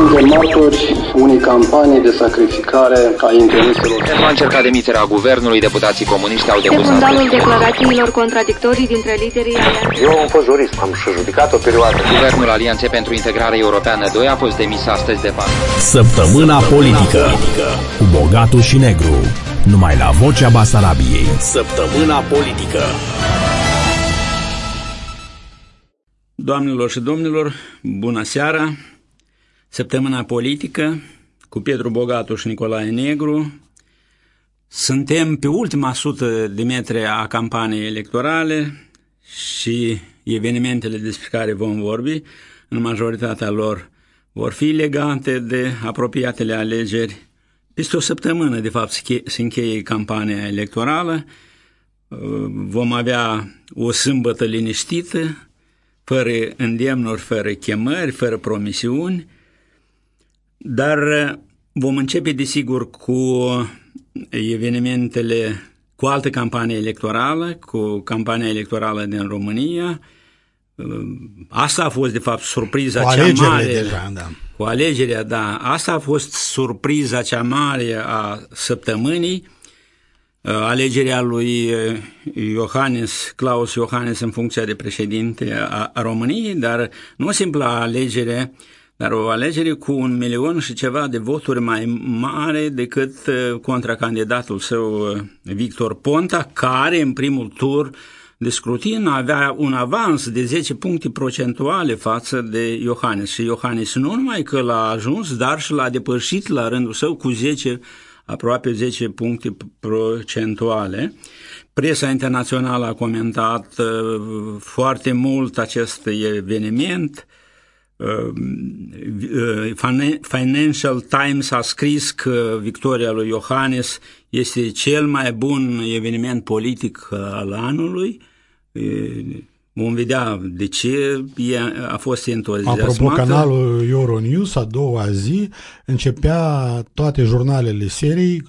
suntem martori unei campanii de sacrificare a intereselor. Pentru a încerca demiterea guvernului, deputații comuniști au De depus fundalul astăzi. declarațiilor contradictorii dintre liderii alianței. Eu am fost jurist, am și judicat o perioadă. Guvernul Alianței pentru Integrare Europeană 2 a fost demis astăzi de fapt. Săptămâna politică cu Bogatu și Negru. Numai la Vocea Basarabiei. Săptămâna politică. Doamnelor și domnilor, bună seara! Săptămâna politică cu Petru Bogatu și Nicolae Negru. Suntem pe ultima sută de metri a campaniei electorale și evenimentele despre care vom vorbi, în majoritatea lor, vor fi legate de apropiatele alegeri. Peste o săptămână, de fapt, se che- se încheie campania electorală. Vom avea o sâmbătă liniștită, fără îndemnuri, fără chemări, fără promisiuni, dar uh, vom începe, desigur, cu evenimentele, cu altă campanie electorală, cu campania electorală din România. Uh, Asta a fost, de fapt, surpriza Cu cea alegerile mare. deja, da. Cu alegerea, da. Asta a fost surpriza cea mare a săptămânii. Uh, Alegerea lui uh, Iohannis, Claus Iohannis în funcția de președinte a a României, dar nu o simplă alegere, dar o alegere cu un milion și ceva de voturi mai mare decât uh, contra candidatul său uh, Victor Ponta, care în primul tur de scrutin avea un avans de 10 puncte procentuale față de Iohannis. Și Iohannis nu numai că l-a ajuns, dar și l-a depășit la rândul său cu 10 aproape 10 puncte procentuale. Presa internațională a comentat uh, foarte mult acest eveniment. Uh, uh, Fina- Financial Times a scris că victoria lui Iohannis este cel mai bun eveniment politic al anului. E, Vom vedea de ce e, a fost entuziasmată. Apropo, canalul Euronews, a doua zi, începea toate jurnalele serii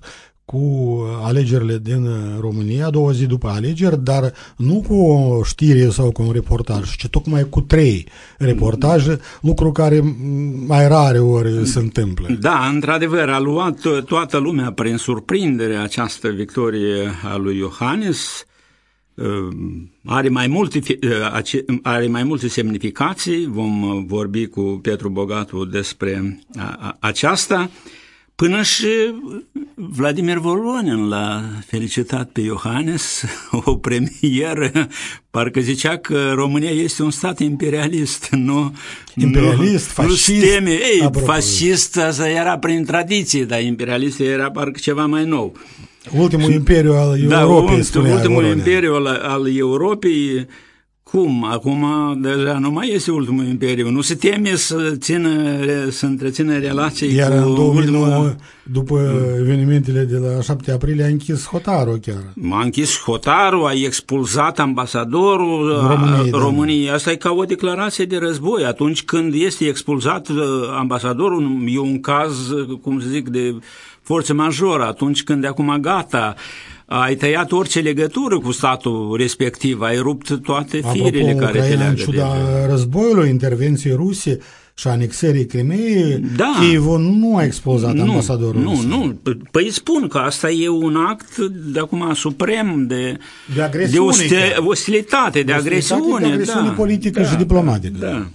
cu alegerile din România, a doua zi după alegeri, dar nu cu o știre sau cu un reportaj, ci tocmai cu trei reportaje, lucru care mai rare ori se întâmplă. Da, într-adevăr, a luat to- toată lumea prin surprindere această victorie a lui Iohannis. Uh, Are mai multe, fi- uh, ace- are mai multe semnificații, vom uh, vorbi cu Petru Bogatu despre a- a- aceasta. Până și Vladimir Volonin l-a felicitat pe Iohannis, o premieră, parcă zicea că România este un stat imperialist, nu... Imperialist, nu, fascist, Nu șteme. Ei, apropo. fascist asta era prin tradiție, dar imperialist era parcă ceva mai nou. Ultimul imperiu al Da, Europei, ult- spunea ultimul Voronin. imperiu al, al Europei, cum? Acum deja nu mai este ultimul imperiu. Nu se teme să, țină, să întrețină relații Iar cu în 2009, ultimul... după evenimentele de la 7 aprilie, a închis hotarul chiar. M-a închis hotarul, a expulzat ambasadorul a- României, da. României. Asta e ca o declarație de război. Atunci când este expulzat uh, ambasadorul, e un caz, uh, cum să zic, de forță majoră. Atunci când de acum gata, ai tăiat orice legătură cu statul respectiv, ai rupt toate firele Apropo, care te Ucraina, în leagă ciuda de războiului, intervenției ruse și anexării Crimeei, Da. Kievul nu a expulzat ambasadorul Nu, rus. nu. Păi spun că asta e un act de acum suprem de, De agresiune de oste, chiar. ostilitate, de agresiune. de agresiune da, politică da, și diplomatică. Da.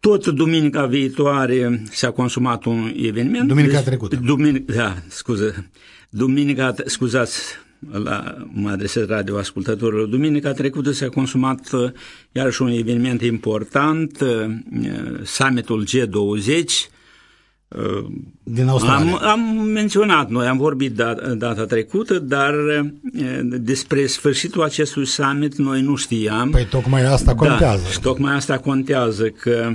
Tot duminica viitoare s-a consumat un eveniment. Duminica Deci- trecută. Duminic, da, scuză. Duminica, scuzați, la, mă adresez radioascultătorilor. Duminica trecută s-a consumat uh, iarăși un eveniment important, uh, summitul G20, Din Australia. am, am menționat, noi am vorbit da, data trecută, dar e, despre sfârșitul acestui summit noi nu știam. Păi tocmai asta contează. Da, și tocmai asta contează, că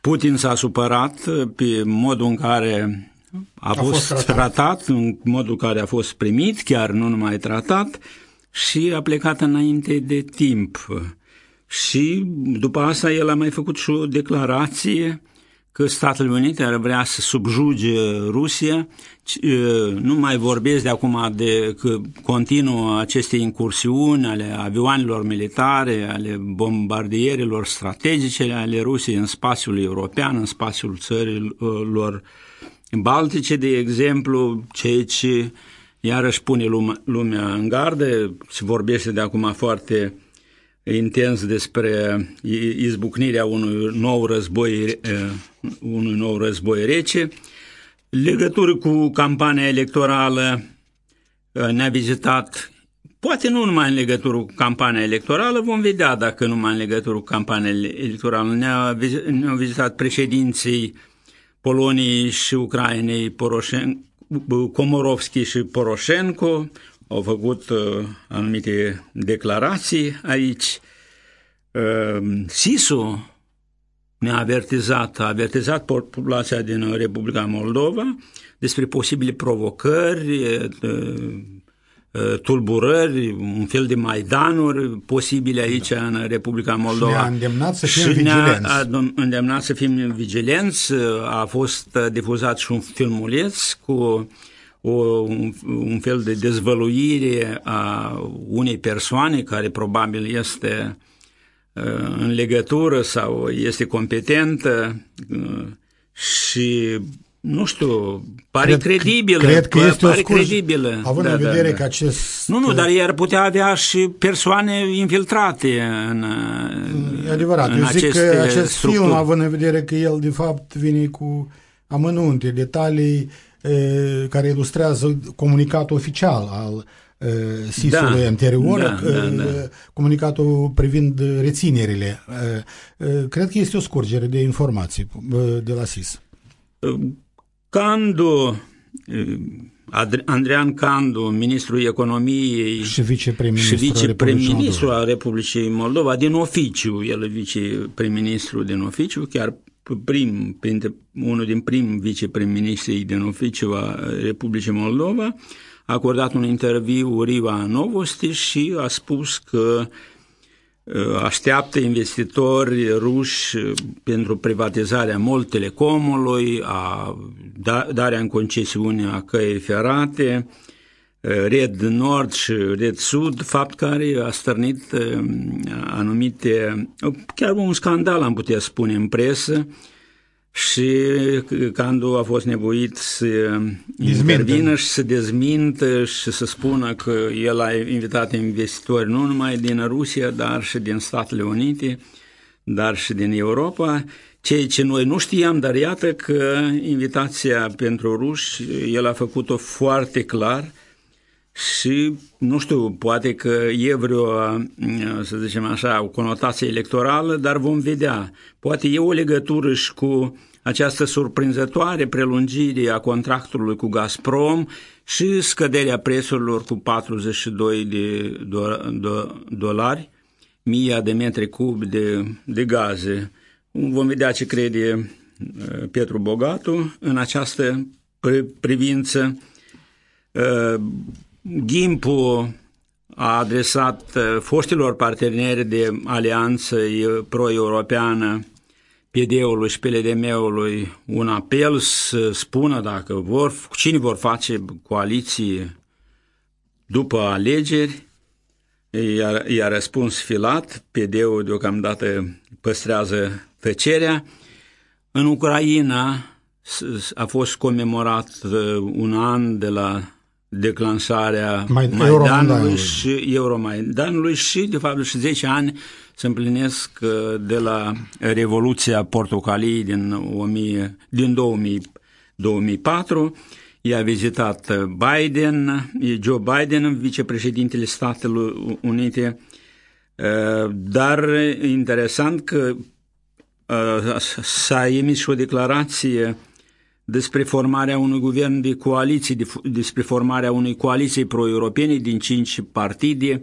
Putin s-a supărat pe modul în care a, a fost, fost tratat. tratat, în modul în care a fost primit, chiar nu numai tratat, și a plecat înainte de timp. Și după asta el a mai făcut și o declarație că Statele Unite ar vrea să subjuge Rusia. Nu mai vorbesc de acum de că continuă aceste incursiuni ale avioanelor militare, ale bombardierilor strategice ale Rusiei în spațiul european, în spațiul țărilor baltice, de exemplu, ceea ce iarăși pune lumea în gardă, se vorbește de acum foarte intens despre izbucnirea unui nou război, unui nou război rece. Legătură cu campania electorală ne-a vizitat, poate nu numai în legătură cu campania electorală, vom vedea dacă numai în legătură cu campania electorală. Ne-a vizitat președinții Poloniei și Ucrainei, Poroșen, Komorovski și Poroșenko, au făcut uh, anumite declarații aici. Uh, SISU ne-a avertizat, a avertizat populația din Republica Moldova despre posibile provocări, uh, tulburări, un fel de maidanuri posibile aici da. în Republica Moldova. Și ne-a îndemnat să fim vigilenți. a îndemnat să fim vigilenți. A fost difuzat și un filmuleț cu o, un, un fel de dezvăluire a unei persoane care probabil este uh, în legătură sau este competentă uh, și nu știu, pare cred, credibilă. Cred că este pare o scurj, credibilă. Având da, în vedere da, da. că acest... Nu, nu, dar iar putea avea și persoane infiltrate în E adevărat, în eu zic că acest structuri. film, având în vedere că el de fapt vine cu amănunte, detalii care ilustrează comunicatul oficial al SIS-ului da, anterior, da, da, da. comunicatul privind reținerile. Cred că este o scurgere de informații de la SIS. Candu, Andrean Candu, ministrul economiei și viceprim-ministru, și viceprim-ministru al Republicii Moldova, din oficiu, el e viceprim-ministru din oficiu, chiar prim, printre, unul din prim viceprim-ministrii din oficiu a Republicii Moldova, a acordat un interviu Riva Novosti și a spus că așteaptă investitori ruși pentru privatizarea mult telecomului, a darea în concesiune a căii ferate, Red Nord și Red Sud, fapt care a stărnit anumite, chiar un scandal am putea spune în presă, și Candu a fost nevoit să intervină și să dezmintă și să spună că el a invitat investitori nu numai din Rusia, dar și din Statele Unite, dar și din Europa, ceea ce noi nu știam, dar iată că invitația pentru ruși, el a făcut-o foarte clar, și, nu știu, poate că e vreo, să zicem așa, o conotație electorală, dar vom vedea. Poate e o legătură și cu această surprinzătoare prelungire a contractului cu Gazprom și scăderea prețurilor cu 42 de do- do- dolari, mii de metri cub de, de gaze. Vom vedea ce crede Petru Bogatu în această privință. Gimpu a adresat foștilor parteneri de alianță pro-europeană PD-ului și PLDM-ului un apel să spună dacă vor, cine vor face coaliții după alegeri, i-a, i-a răspuns filat, PD-ul deocamdată păstrează tăcerea. În Ucraina a fost comemorat un an de la declansarea Mai, Maidanului și Euromaidanului și, de fapt, și 10 ani se împlinesc de la Revoluția Portocalii din, 1000, din 2000, 2004. I-a vizitat Biden, e Joe Biden, vicepreședintele Statelor Unite, dar interesant că s-a emis și o declarație despre formarea unui guvern de coaliții, despre formarea unei coaliții pro-europene din cinci partide.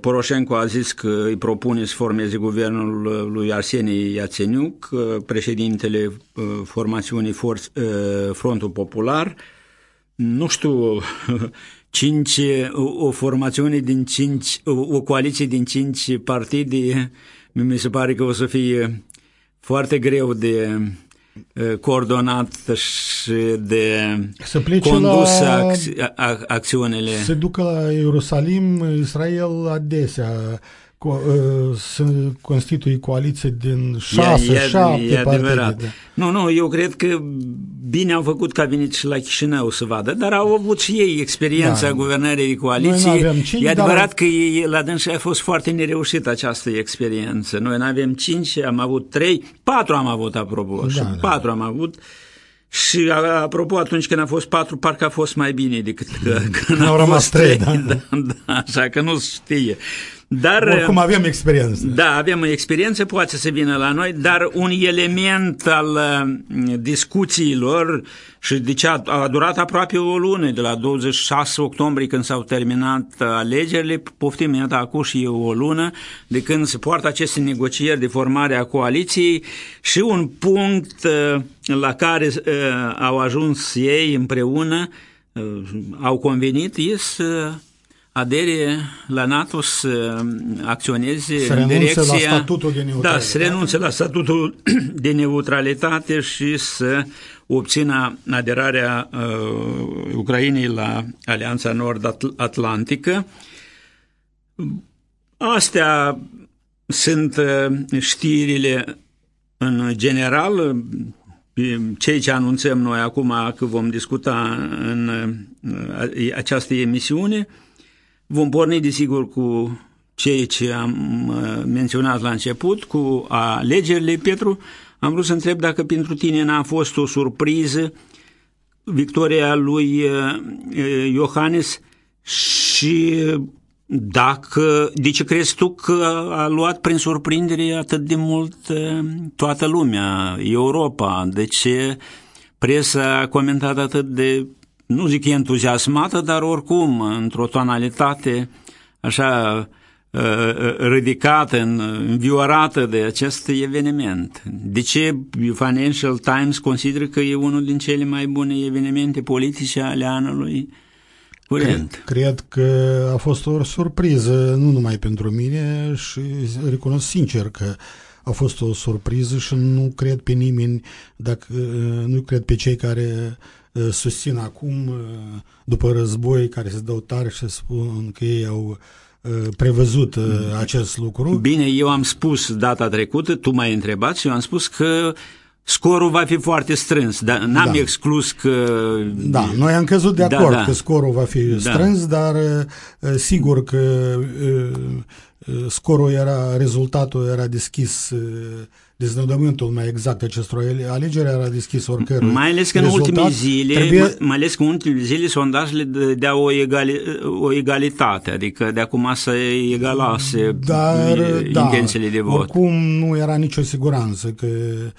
Poroșenko a zis că îi propune să formeze guvernul lui Arsenie Iațeniuc, președintele formațiunii Frontul Popular. Nu știu, cinci, o formațiune din cinci, o coaliție din cinci partide, mi se pare că o să fie foarte greu de uh, coordonat și de Să plece condus la- acți- a- acțiunile. Se ducă la Ierusalim, Israel adesea co- uh, să constituie coaliție din șase, E- e- șapte e adevărat. partide. Nu, nu, eu cred că bine au făcut că a venit și la Chișinău să vadă, dar au avut și ei experiența Da. guvernării de Noi coaliție. n-avem cinci, e dar- adevărat că e- la dânsa a fost foarte nereușită această experiență. Noi nu avem cinci, am avut trei, patru am avut apropo, Da, și da. patru am avut. Și a- apropo, atunci când a fost patru, parcă a fost mai bine decât că, când Au a rămas fost trei, trei. da. da, da, așa că nu se știe. Dar Oricum avem experiență. da, avem o experiență, poate să vină la noi, dar un element al uh, discuțiilor și de ce a, a durat aproape o lună, de la 26 octombrie când s-au terminat uh, alegerile, poftim, iată, acum și e o lună, de când se poartă aceste negocieri de formare a coaliției și un punct uh, la care uh, au ajuns ei împreună, uh, au convenit, e să adere la NATO să acționeze Să în renunțe direcția... la statutul de neutralitate. Da, să renunțe la statutul de neutralitate și să obțină aderarea uh, Ucrainei la Alianța Nord-Atlantică. Astea sunt uh, știrile în general, cei ce anunțăm noi acum că vom discuta în uh, această emisiune. Vom porni, desigur, cu ceea ce am uh, menționat la început, cu alegerile. Petru, am vrut să întreb dacă pentru tine n-a fost o surpriză victoria lui uh, Iohannis și dacă, de ce crezi tu că a luat prin surprindere atât de mult uh, toată lumea, Europa? De ce presa a comentat atât de, nu zic entuziasmată, dar oricum, într-o tonalitate așa uh, ridicată, înviorată de acest eveniment. De ce Financial Times consideră că e unul din cele mai bune evenimente politice ale anului curent? Cred că a fost o surpriză, nu numai pentru mine și recunosc sincer că a fost o surpriză și nu cred pe nimeni, dacă, nu cred pe cei care susțin acum, după război, care se dau tare și spun că ei au prevăzut acest lucru. Bine, eu am spus data trecută, tu m-ai întrebat și eu am spus că scorul va fi foarte strâns, dar n-am Da. exclus că... Da, noi am căzut de Da, acord da. că scorul va fi Da. strâns, dar uh, sigur că uh, uh, scorul era, rezultatul era deschis, uh, deznodământul mai exact acestor ele- alegeri era deschis oricărui Mai ales că în rezultat. ultimii zile, Trebuie, mai, mai ales că în ultimii zile sondajele dădea o, egali, o egalitate, adică de acum să egalase dar, da, intențiile de vot. oricum nu era nicio siguranță că uh,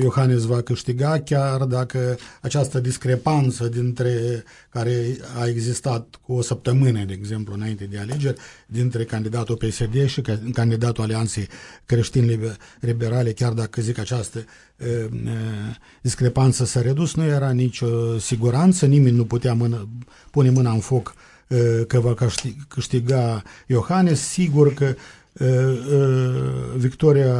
Iohannis va câștiga, chiar dacă această discrepanță dintre care a existat cu o săptămână, de exemplu, înainte de alegeri, dintre candidatul PSD și ca- candidatul Alianței Creștin-Liberale, chiar dacă zic această uh, uh, discrepanță s-a redus, nu era nicio siguranță, nimeni nu putea mână, pune mâna în foc uh, că va câști- câștiga Iohannis, sigur că uh, uh, victoria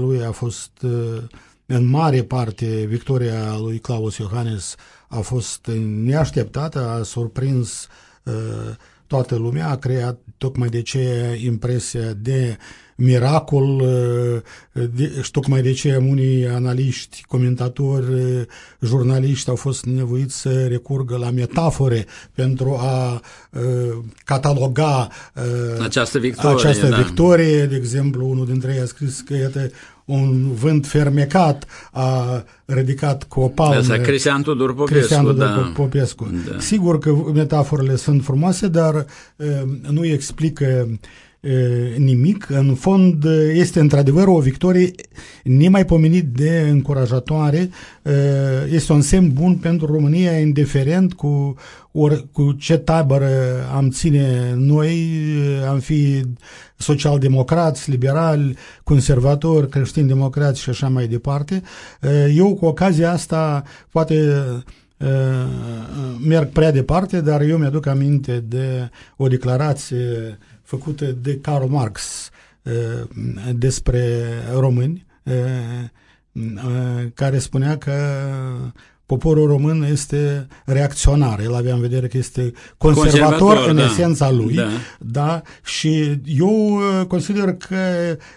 lui a fost uh, în mare parte victoria lui Claus Iohannis a fost neașteptată, a surprins uh, toată lumea, a creat tocmai de ce impresia de miracol uh, de, și tocmai de ce unii analiști, comentatori, uh, jurnaliști au fost nevoiți să recurgă la metafore pentru a uh, cataloga uh, Această victorie, această da. victorie. De exemplu, unul dintre ei a scris că iată un vânt fermecat a ridicat cu o palmă Asta, Cristian Tudor Popescu, Cristian Tudor da. Popescu. Da. Sigur că metaforele sunt frumoase, dar uh, nu explică uh, nimic. În fond, uh, este într-adevăr o victorie nemaipomenit de încurajatoare. Uh, Este un semn bun pentru România, indiferent cu, or, cu ce tabără am ține noi, uh, am fi social-democrați, liberali, conservatori, creștini-democrați și așa mai departe. Uh, Eu, cu ocazia asta, poate uh, merg prea departe, dar eu mi-aduc aminte de o declarație făcută de Karl Marx uh, despre români, uh, uh, care spunea că poporul român este reacționar. El avea în vedere că este conservator, Conservator, în da. esența lui. Da. Da? Și eu uh, consider că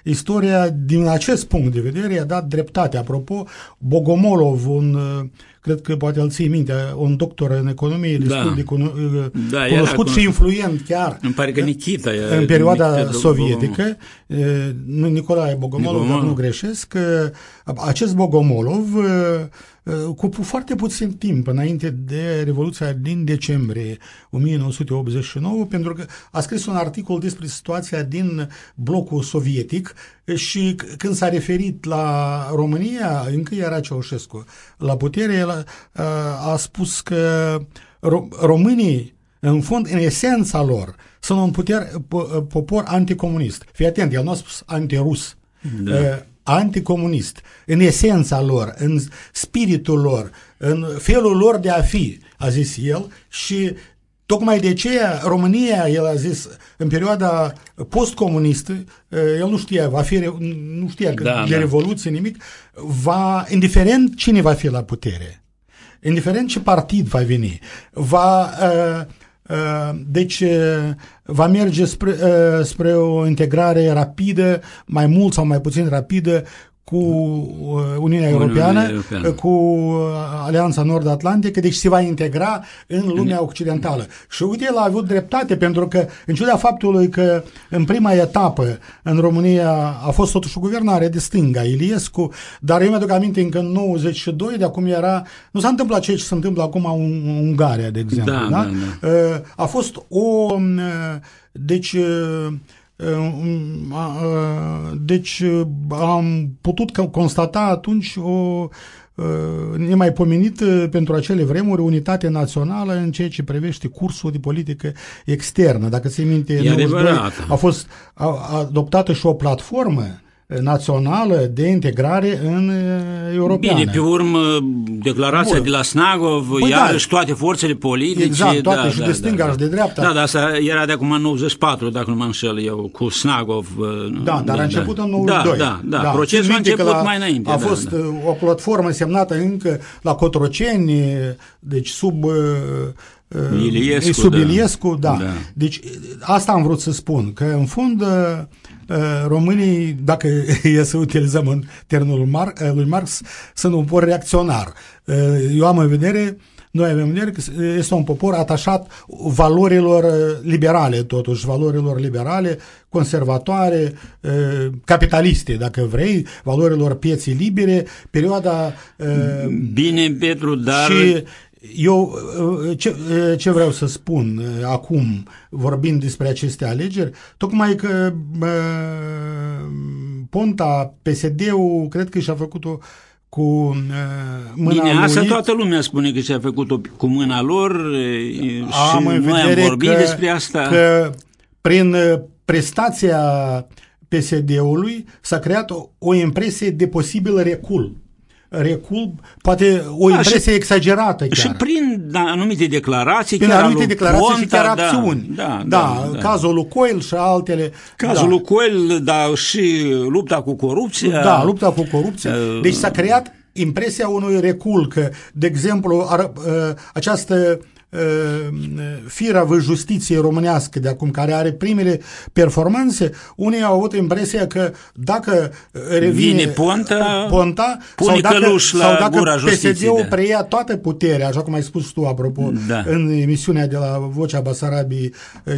istoria, din acest punct de vedere, i-a dat dreptate. Apropo, Bogomolov, un, uh, cred că poate îl ții minte, un doctor în economie, Da. destul de cuno- uh, Da, era cunoscut și cunoscut. influent chiar Îmi pare că Nikita e- în perioada Nikita sovietică, e, nu Nicolae Bogomolov, dar Bogomolov. nu greșesc, e, acest Bogomolov, e, e, cu foarte puțin timp înainte de Revoluția din decembrie 1989, pentru că a scris un articol despre situația din blocul sovietic și c- când s-a referit la România, încă era Ceaușescu la putere, el a, a spus că ro- românii în fond, în esența lor, sunt un puter, po- popor anticomunist. Fii atent, el nu a spus antirus, da. Anticomunist. În esența lor, în spiritul lor, în felul lor de a fi, a zis el, și Tocmai de aceea România, el a zis, în perioada postcomunistă, el nu știa, va fi, nu știa că Da, de da. revoluție nimic, va, indiferent cine va fi la putere, indiferent ce partid va veni, va, uh, uh, deci, uh, va merge spre, uh, spre o integrare rapidă, mai mult sau mai puțin rapidă, cu uh, Uniunea Europeană, Europeană. cu uh, Alianța Nord-Atlantică, deci se va integra în lumea occidentală. Și uite, el a avut dreptate, pentru că, în ciuda faptului că în prima etapă în România a fost totuși o guvernare de stânga, Iliescu, dar eu mi-aduc aminte încă în 92, de acum era, nu s-a întâmplat ceea ce se întâmplă acum în Ungaria, de exemplu. Da, da? da, Uh, A fost o, uh, deci, uh, uh, uh, deci uh, am putut că- constata atunci o uh, nemaipomenită pentru acele vremuri unitate națională în ceea ce privește cursul de politică externă. Dacă se minte, în E 92 adevărat. a fost a, a adoptată și o platformă națională de integrare în uh, europeană. Bine, pe urmă, declarația Bun. de la Snagov, Păi păi da. iarăși toate forțele politice. Exact, toate, da, și da, de stânga da, și de dreapta. Da, dar asta era de acum în 94, dacă nu mă înșel eu, cu Snagov. uh, Da, dar a început în 92. Da, da, da. Procesul Țin a minte că început la- mai înainte. A da, fost da. uh, o platformă semnată încă la Cotroceni, deci sub uh, uh, Iliescu, sub da. Iliescu, da. Da. Deci asta am vrut să spun, că în fond uh, uh, românii, dacă e să utilizăm în termenul Mar- uh, lui Marx, sunt un popor reacționar. Uh, Eu am în vedere noi avem în vedere că este un popor atașat valorilor uh, liberale, totuși, valorilor liberale, conservatoare, uh, capitaliste, dacă vrei, valorilor pieții libere, perioada uh, Bine, Petru, dar... și eu uh, ce, uh, ce vreau să spun uh, acum, vorbind despre aceste alegeri, tocmai că uh, Ponta, PSD-ul, cred că și-a făcut-o cu uh, mâna Bine, asta lui. toată lumea spune că și-a făcut-o cu mâna lor e, și am în noi am vedere vorbit că, despre asta. că prin uh, prestația PSD-ului s-a creat o, o impresie de posibil recul. Recul, poate o Da, impresie și- exagerată chiar. Și prin anumite declarații, prin chiar anumite al lui declarații Ponta, și chiar da, acțiuni. Da, da, da, da. cazul lui Coil și altele. Cazul da. lui Coel, dar și lupta cu corupția. Da, lupta cu corupția. Uh, Deci s-a creat impresia unui recul că, de exemplu, ar, uh, această uh, firavă justiție românească de acum, care are primele performanțe, unii au avut impresia că dacă revine Vine Ponta, Ponta pune sau dacă, căluș la sau dacă gura justiției, PSD-ul da. preia toată puterea, așa cum ai spus tu, apropo, Da. în emisiunea de la Vocea Basarabiei, eh,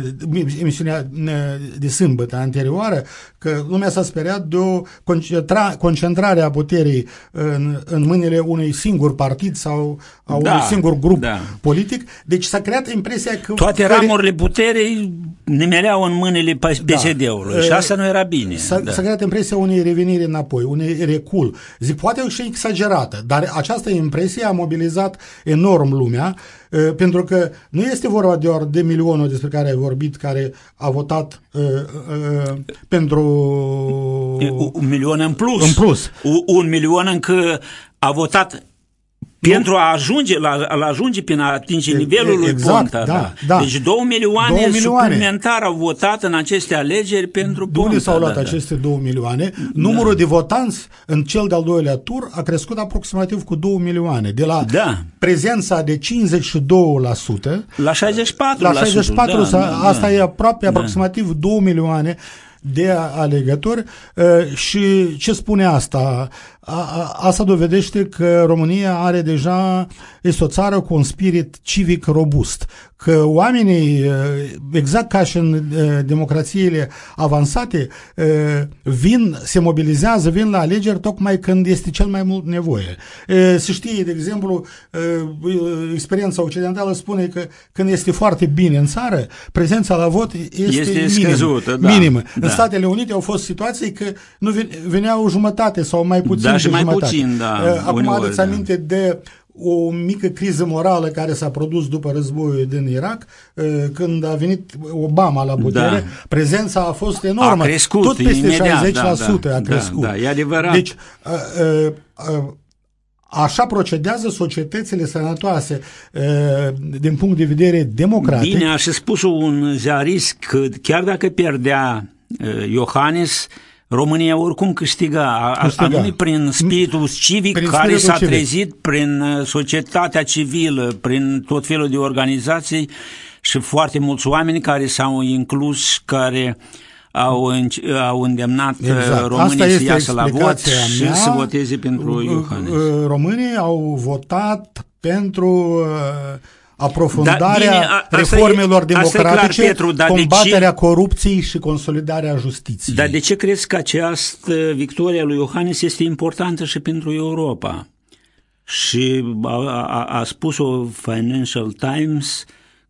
emisiunea eh, de sâmbătă anterioară, că lumea s-a speriat de o concentra, concentrare a puterii în, în mâinile unui singur partid sau a Da, unui singur grup da. politic. Deci s-a creat impresia că... Toate că- ramurile puterii nimereau în mâinile PSD-ului Da. și asta nu era bine. S-a, da. s-a creat impresia unei reveniri înapoi, unei recul. Zic, poate și exagerată, dar această impresie a mobilizat enorm lumea, uh, pentru că nu este vorba doar de milionul despre care ai vorbit, care a votat uh, uh, pentru... E, un milion în plus. În plus. U- Un milion încă a votat Pentru a ajunge, la, la ajunge până a atinge nivelul lui exact, Ponta. da, da. Deci 2 milioane, 2 milioane. suplimentar au votat în aceste alegeri pentru De unde Ponta. s-au luat da, da. aceste 2 milioane? Numărul de votanți în cel de-al doilea tur a crescut aproximativ cu 2 milioane. De la Da. prezența de 52% La 64%. la 64, da, da, da, asta da. e aproape, Da. aproximativ 2 milioane de alegători uh, și ce spune asta? A, a, asta dovedește că România are deja, este o țară cu un spirit civic robust, că oamenii, uh, exact ca și în uh, democrațiile avansate, uh, vin, se mobilizează, vin la alegeri tocmai când este cel mai mult nevoie. Uh, Se știe, de exemplu, uh, experiența occidentală spune că când este foarte bine în țară, prezența la vot este, Este minim, scăzută, da. minimă. În Da. Statele Unite au fost situații că nu ven- veneau jumătate sau mai puțin Da, de și mai jumătate. puțin, da, Uh, Acum uneori, aduți da. aminte de o mică criză morală care s-a produs după războiul din Irak, uh, când a venit Obama la putere, Da. prezența a fost enormă. A crescut Tot peste imediat, 60% da, da. a crescut. Da, da, e adevărat. Deci, uh, uh, uh, Așa procedează societățile sănătoase uh, din punct de vedere democratic. Bine, a și spus un ziarist că chiar dacă pierdea uh, Iohannis, România oricum câștiga, a- a- Câștiga. anume prin spiritul civic Prin care spiritul s-a civic. trezit prin uh, societatea civilă, prin tot felul de organizații și foarte mulți oameni care s-au inclus, care au, înc- au îndemnat exact. Exact. Asta românii să este iasă la vot explicația și mea. să voteze pentru Iohannis. Uh, Românii au votat pentru uh, aprofundarea Da, bine, a- asta reformelor e- asta e clar, democratice, Petru, dar de combaterea ce- corupției și consolidarea justiției. Dar de ce crezi că această victorie a lui Iohannis este importantă și pentru Europa? Și a, a, a spus-o Financial Times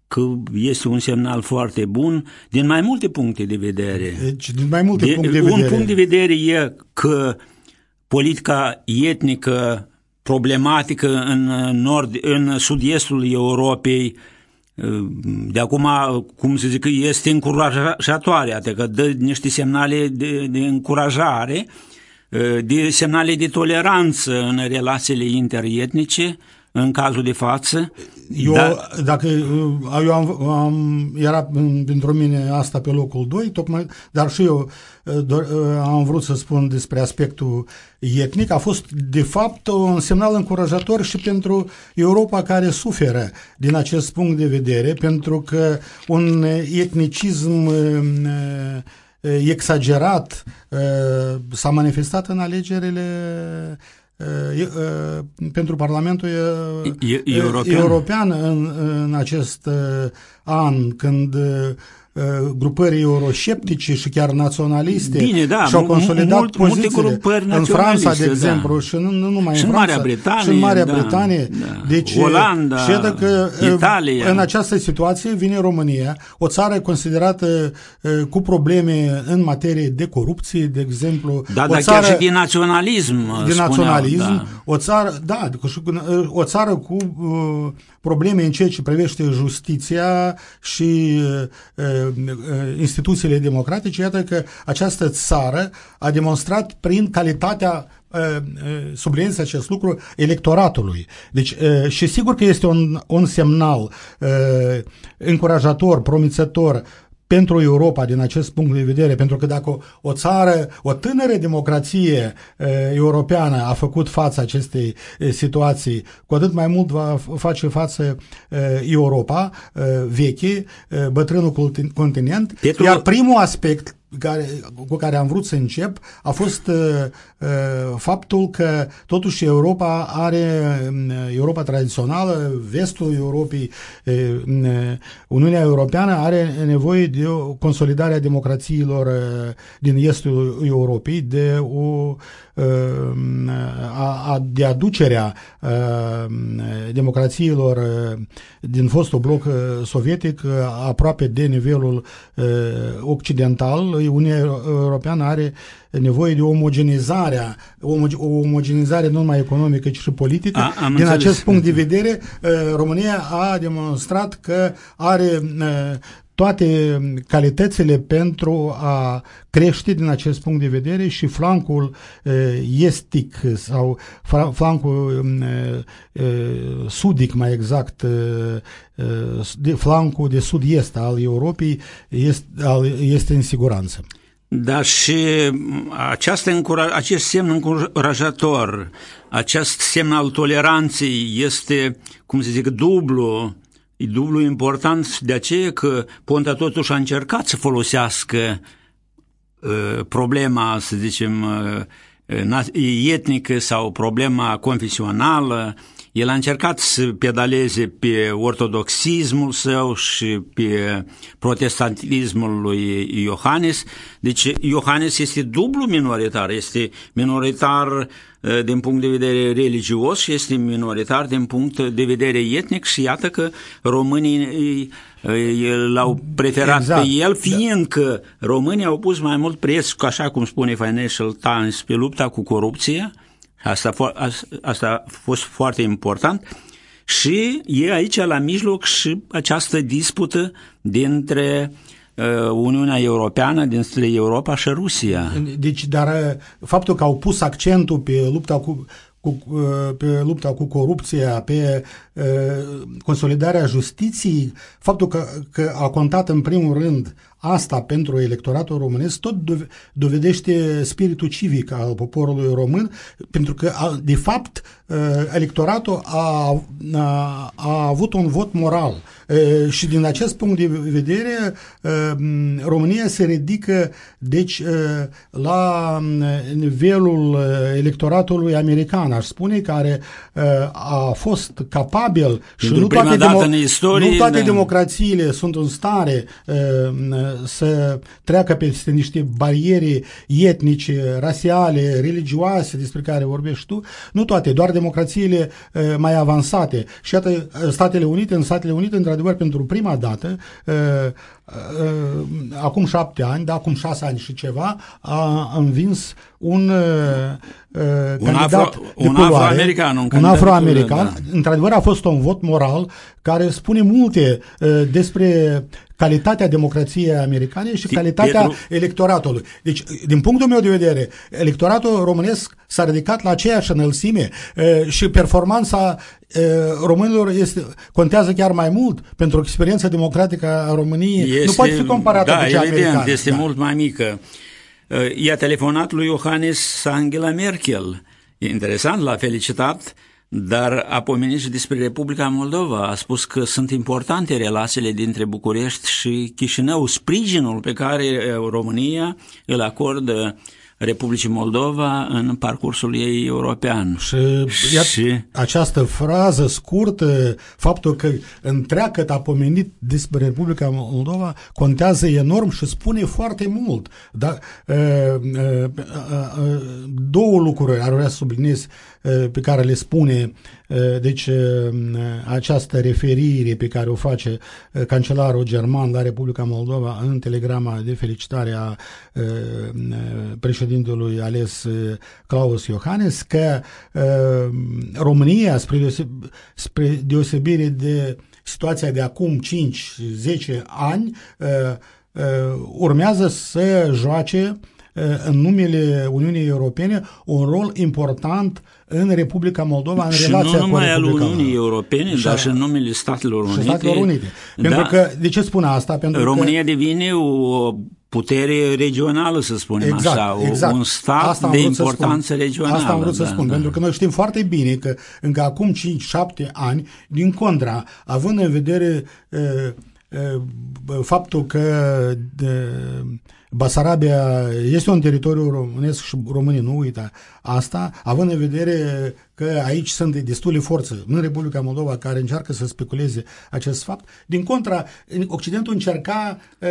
că este un semnal foarte bun din mai multe puncte de vedere. Deci, din mai multe De, puncte de un vedere. punct de vedere e că politica etnică problematică în, nord, în sud-estul Europei. De acum, cum să zic, este încurajatoare, adică dă niște semnale de, de încurajare, de semnale de toleranță în relațiile interetnice, în cazul de față. Eu, da. dacă uh, eu am, am, era în- pentru mine asta pe locul 2, tocmai, dar și eu uh, do- uh, am vrut să spun despre aspectul etnic. A fost, de fapt, un semnal încurajator și pentru Europa care suferă din acest punct de vedere, pentru că un etnicism uh, uh, exagerat uh, s-a manifestat în alegerile uh, uh, pentru Parlamentul uh, E- european. european în, în acest uh, an, când uh, grupări eurosceptice și chiar naționaliste Bine, da, și-au mu- consolidat mult- multe pozițiile grupări în Franța, naționaliste, de da. exemplu, și nu, nu numai Și în în Franța, Marea Britanie, și în Marea da, Britanie. da. Deci, Olanda, și iată că uh, Italia. în această situație vine România, o țară considerată uh, cu probleme în materie de corupție, de exemplu, Da, o dar țară, chiar și din naționalism. din spuneau, naționalism, da. o țară, da, și cu- o țară cu uh, probleme în ceea ce privește justiția și uh, uh, instituțiile democratice, iată că această țară a demonstrat prin calitatea uh, uh, subliniez acest lucru, electoratului. Deci, uh, și sigur că este un, un semnal uh, încurajator, promițător pentru Europa din acest punct de vedere, pentru că dacă o, o țară, o tânără democrație uh, europeană a făcut față acestei uh, situații, cu atât mai mult va f- face față uh, Europa uh, veche, uh, bătrânul culti- continent, Petru- iar primul aspect care, cu care am vrut să încep a fost uh, uh, faptul că totuși Europa are, um, Europa tradițională, vestul Europei, uh, uh, Uniunea Europeană are nevoie de o consolidare a democrațiilor uh, din estul Europei, de o uh, a, a, de aducerea uh, democrațiilor uh, din fostul bloc uh, sovietic uh, aproape de nivelul uh, occidental. Uniunea Europeană are nevoie de omogenizarea, omo- o omogenizare nu numai economică, ci și politică. A, am din înțeles. acest punct de vedere, uh, România a demonstrat că are uh, toate calitățile pentru a crește din acest punct de vedere și flancul estic sau flancul sudic mai exact, de flancul de sud-est al Europei este, este în siguranță. Da, și această încuraj, acest semn încurajator, acest semn al toleranței este, cum să zic, dublu, e dublu important de aceea că Ponta totuși a încercat să folosească uh, problema, să zicem, uh, etnică sau problema confesională el a încercat să pedaleze pe ortodoxismul său și pe protestantismul lui Iohannes. Deci Iohannes este dublu minoritar, este minoritar uh, din punct de vedere religios și este minoritar din punct de vedere etnic și iată că românii l-au preferat exact. pe el, fiindcă românii au pus mai mult preț, așa cum spune Financial Times, pe lupta cu corupția, Asta, asta a fost foarte important și e aici la mijloc și această dispută dintre uh, Uniunea Europeană, dintre Europa și Rusia. Deci, dar uh, faptul că au pus accentul pe lupta cu cu, uh, pe lupta cu corupția, pe consolidarea justiției, faptul că, că a contat în primul rând asta pentru electoratul românesc tot dovedește spiritul civic al poporului român, pentru că, de fapt, electoratul a, a, a avut un vot moral. Și din acest punct de vedere, România se ridică, deci, la nivelul electoratului american, aș spune, care a fost capabil și nu toate, demo- istorie, nu toate da. democrațiile sunt în stare să treacă peste niște bariere etnice, rasiale, religioase despre care vorbești tu, nu toate, doar democrațiile mai avansate. Și iată, Statele Unite, în Statele Unite, într-adevăr, pentru prima dată, acum șapte ani, da, acum șase ani și ceva, a învins un uh, un candidat afro, un culoare, afroamerican, un, un afroamerican. Da. Într-adevăr a fost un vot moral care spune multe uh, despre calitatea democrației americane și calitatea Pietru... electoratului. Deci, din punctul meu de vedere, electoratul românesc s-a ridicat la aceeași înălțime uh, și performanța uh, românilor este, contează chiar mai mult pentru experiența democratică a României. Este, nu poate fi comparată da, cu cea evident, americană. este da. mult mai mică. Uh, i-a telefonat lui Iohannes Angela Merkel. E interesant, l-a felicitat, dar a pomenit și despre Republica Moldova. A spus că sunt importante relațiile dintre București și Chișinău, sprijinul pe care uh, România îl acordă Republicii Moldova în parcursul ei european. Și, și... această frază scurtă, faptul că întreagă a pomenit despre Republica Moldova, contează enorm și spune foarte mult. Dar, două lucruri ar vrea să subliniez pe care le spune deci această referire pe care o face cancelarul german la Republica Moldova în telegrama de felicitare a președintelui ales Claus Iohannes că România, spre, deoseb- spre deosebire de situația de acum 5-10 ani, urmează să joace în numele Uniunii Europene un rol important în Republica Moldova în și relația nu numai al Uniunii Europene, și dar și în numele Statelor Unite. Și Statelor Unite. Pentru da. că, de ce spun asta? Pentru România că... devine o putere regională, să spunem exact, așa, exact. un stat asta de importanță regională. Asta am vrut să da, spun, da. pentru că noi știm foarte bine că încă acum 5-7 ani, din contra, având în vedere uh, uh, faptul că uh, Basarabia este un teritoriu românesc și românii nu uită asta, având în vedere că aici sunt destule forțe în Republica Moldova care încearcă să speculeze acest fapt. Din contra, Occidentul încerca uh,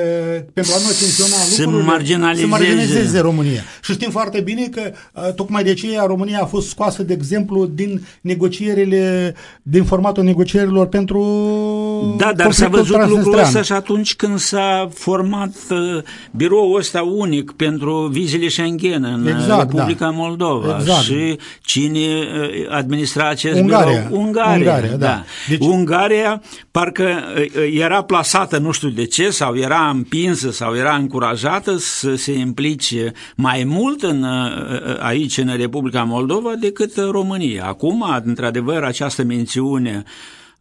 pentru a nu atenționa lucrurile să marginalizeze. să marginalizeze România. Și știm foarte bine că uh, tocmai de aceea România a fost scoasă, de exemplu, din negocierile, din formatul negocierilor pentru Da, dar s-a văzut lucrul ăsta și atunci când s-a format uh, biroul ăsta unic pentru vizele Schengen în exact, Republica da. Moldova. Exact. Și cine administra acest Ungaria. birou? Ungaria. Ungaria, da. da. Deci- Deci... Ungaria parcă uh, era plasată, nu știu de ce, sau era împinsă sau era încurajată să se implice mai mult în, uh, aici, în Republica Moldova, decât România. Acum, într-adevăr, această mențiune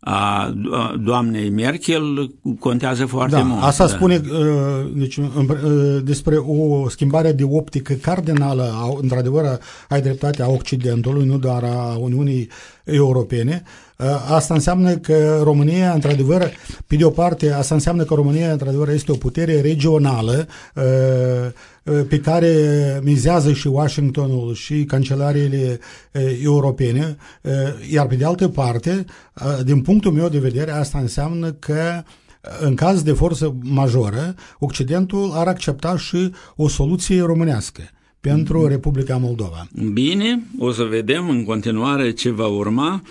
a do- doamnei Merkel contează foarte Da, mult. asta da. spune uh, deci, în- uh, despre o schimbare de optică cardinală, a, într-adevăr, ai dreptate a Occidentului, nu doar a Uniunii Europene. Uh, Asta înseamnă că România, într-adevăr, pe de o parte, asta înseamnă că România, într-adevăr, este o putere regională uh, uh, pe care mizează și Washingtonul și cancelariile uh, europene, uh, iar pe de altă parte, uh, din punctul meu de vedere, asta înseamnă că în caz de forță majoră, Occidentul ar accepta și o soluție românească pentru Republica Moldova. Bine, o să vedem în continuare ce va urma.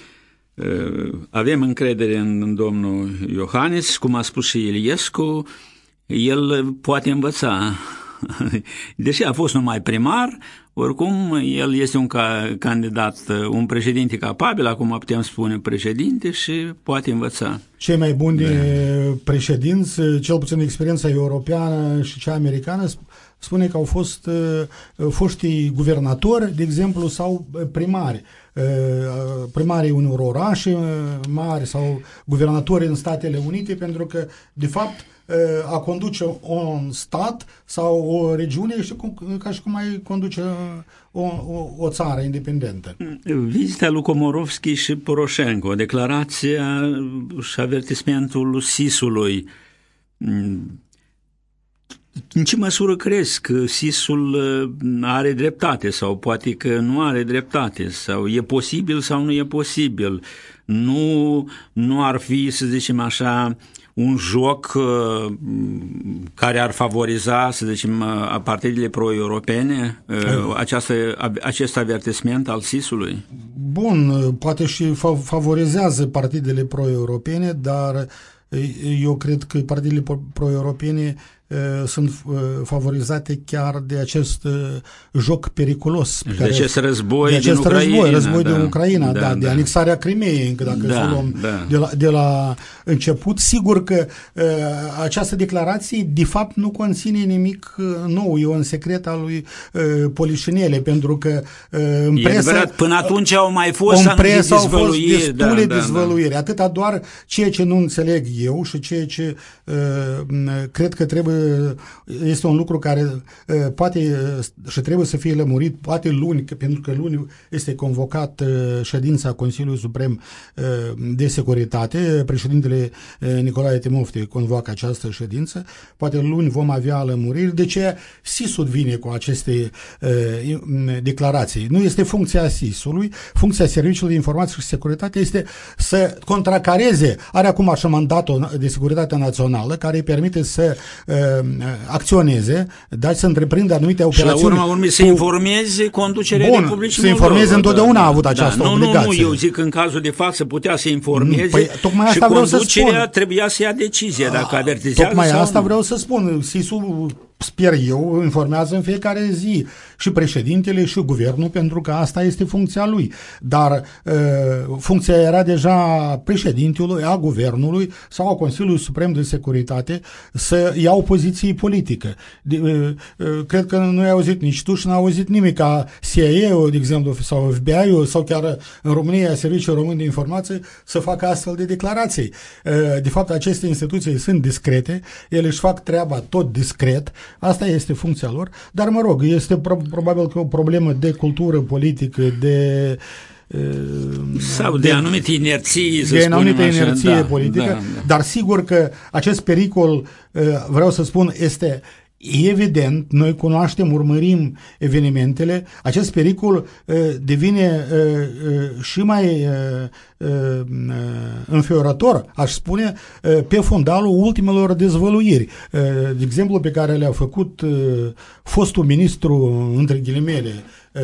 Uh, Avem încredere în domnul Iohannis, cum a spus și Iliescu, el poate învăța. Deși a fost numai primar, oricum el este un ca, candidat, uh, un președinte capabil, acum putem spune președinte și poate învăța. Cei mai buni da. președinți, cel puțin experiența europeană și cea americană, sp- spune că au fost uh, foștii guvernatori, de exemplu, sau uh, primari. Uh, primarii unor orașe uh, mari sau guvernatori în Statele Unite, pentru că, de fapt, uh, a conduce un stat sau o regiune este cum, ca și cum ai conduce o, o, o țară independentă. Vizita lui Komorovski și Poroșenko, declarația și avertismentul SIS-ului. În ce măsură crezi că SIS-ul uh, are dreptate sau poate că nu are dreptate sau e posibil sau nu e posibil? Nu, nu ar fi, să zicem așa, un joc uh, care ar favoriza, să zicem, uh, partidele pro-europene, uh, această, acest avertisment al SIS-ului? Bun, poate și fa- favorizează partidele pro-europene, dar eu cred că partidele pro-europene uh, sunt uh, favorizate chiar de acest uh, joc periculos. De care, acest război de acest din război, Ucraina, război da, din Ucraina, da, da, de da. anexarea Crimeei, încă dacă Da, să o luăm da. de, la, de la început. Sigur că uh, această declarație de fapt nu conține nimic uh, nou, e un secret al lui uh, Polișinele, pentru că uh, în E presă... adevărat, până atunci au mai fost în ani de presă au fost dezvăluiri, destule da, da, dezvăluiri. Atâta doar ceea ce nu înțeleg eu și ceea ce uh, cred că trebuie, este un lucru care uh, poate uh, și trebuie să fie lămurit, poate luni, că, pentru că luni este convocat uh, ședința Consiliului Suprem uh, de Securitate, președintele uh, Nicolae Timofte convoacă această ședință, poate luni vom avea lămuriri, de ce SIS-ul vine cu aceste uh, declarații. Nu este funcția SIS-ului, funcția Serviciului de Informație și Securitate este să contracareze, are acum așa mandatul de securitate națională care îi permite să uh, acționeze, dar să întreprindă anumite Și la operațiuni. urma urmei să cu- informeze conducerea Bun, Republicii să informeze Moldova, întotdeauna a avut această nu, obligație. Nu, nu, eu zic că în cazul de față putea să informeze Păi, tocmai și asta vreau să conducerea spun. trebuia să ia decizia dacă avertizează Tocmai sau asta nu. vreau să spun. SIS-ul, sper eu, informează în fiecare zi și președintele și guvernul, pentru că asta este funcția lui. Dar uh, funcția era deja președintelui, a guvernului sau a Consiliului Suprem de Securitate să ia o poziție politică. De, uh, uh, cred că nu ai auzit nici tu și n-a auzit nimic ca CIA, de exemplu, sau FBI-ul, sau chiar în România Serviciul Român de Informație să facă astfel de declarații. Uh, De fapt, aceste instituții sunt discrete, ele își fac treaba tot discret, asta este funcția lor, dar mă rog, este pro- probabil că o problemă de cultură politică, de uh, Sau de anumite inerții, să de spunem anumită așa, inerție da, politică, da, da. dar sigur că acest pericol, uh, vreau să spun, este evident, noi cunoaștem, urmărim evenimentele, acest pericol uh, devine uh, uh, și mai uh, uh, înfiorător, aș spune, uh, pe fundalul ultimelor dezvăluiri. Uh, de exemplu pe care le-a făcut uh, fostul ministru, între ghilimele, uh,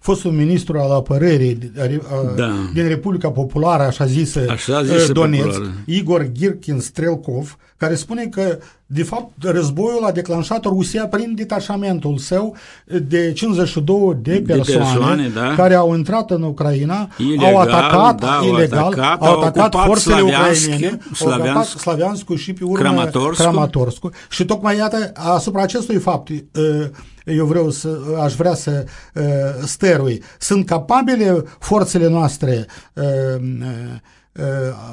fostul ministru al apărării uh, Da. din Republica Populară, așa zisă, Așa zisă uh, Donetsk, populară. Igor Girkin Strelkov, care spune că De fapt, războiul a declanșat Rusia prin detașamentul său de 52 de persoane, de persoane da. care au intrat în Ucraina, ilegal, au atacat da, ilegal, au atacat, au atacat forțele ucrainene, au atacat Slavianscu și pe urmă Kramatorsku. Kramatorsku. Și tocmai iată, asupra acestui fapt, eu vreau să, aș vrea să stărui. Sunt capabile forțele noastre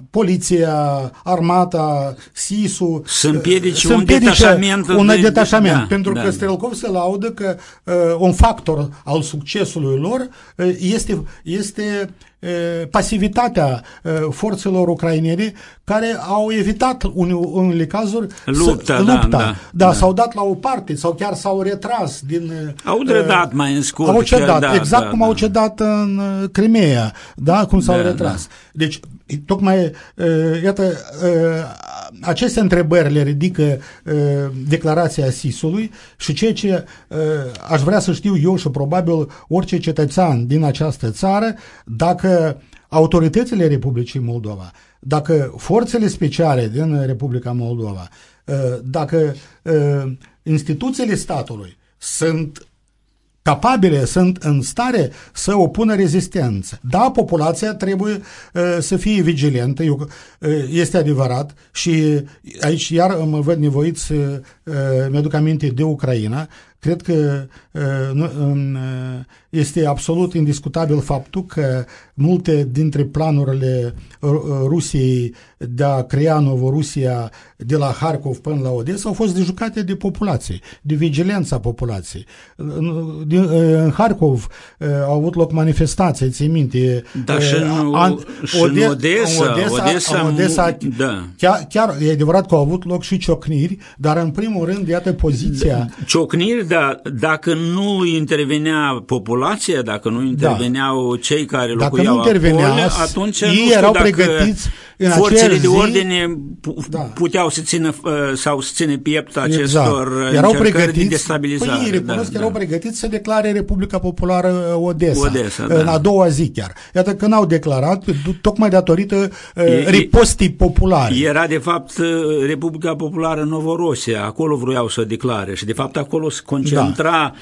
poliția, armata, SIS-ul să împiedice un detașament, un de, detașament da, pentru da. că Strelkov se laudă că uh, un factor al succesului lor uh, este, este uh, pasivitatea uh, forțelor ucrainene care au evitat în unele cazuri lupta, să, da, lupta. da, da, da. s-au dat la o parte sau chiar s-au retras din au cedat uh, mai în scurt au cedat, da, exact da, cum da. au cedat în uh, Crimea da, cum s-au Da, retras deci tocmai uh, iată uh, aceste întrebări le ridică uh, declarația SIS-ului și ceea ce uh, aș vrea să știu eu și probabil orice cetățean din această țară, dacă autoritățile Republicii Moldova, dacă forțele speciale din Republica Moldova, uh, dacă uh, instituțiile statului sunt capabile, sunt în stare să opună rezistență. Da, populația trebuie uh, să fie vigilentă, eu, uh, este adevărat și aici iar mă văd nevoit să uh, mi-aduc aminte de Ucraina. Cred că uh, uh, este absolut indiscutabil faptul că multe dintre planurile Rusiei de a crea Novorusia de la Harkov până la Odessa au fost dejucate de populație, de vigilența populației. Din, în Harkov au avut loc manifestații, ții minte. Da, și în, an, și Ode- în Odessa, în Odessa, Odessa, în Odessa da. chiar, chiar e adevărat că au avut loc și ciocniri, dar în primul rând, iată poziția. Ciocniri, dar dacă nu intervenea populația, dacă nu interveneau da. cei care dacă locuiau nu intervenea, acolo, atunci ei nu știu erau dacă pregătiți în forțele de zi, ordine da. puteau să țină sau să țină piept acestor exact. erau pregătiți, de destabilizare. Păi ei recunosc da, că erau da. pregătiți să declare Republica Populară Odessa, Odessa în da. a doua zi chiar. Iată că n-au declarat, tocmai datorită E- ripostii populare. Era de fapt Republica Populară Novorosia, acolo vroiau să o declare și de fapt acolo se concentra da.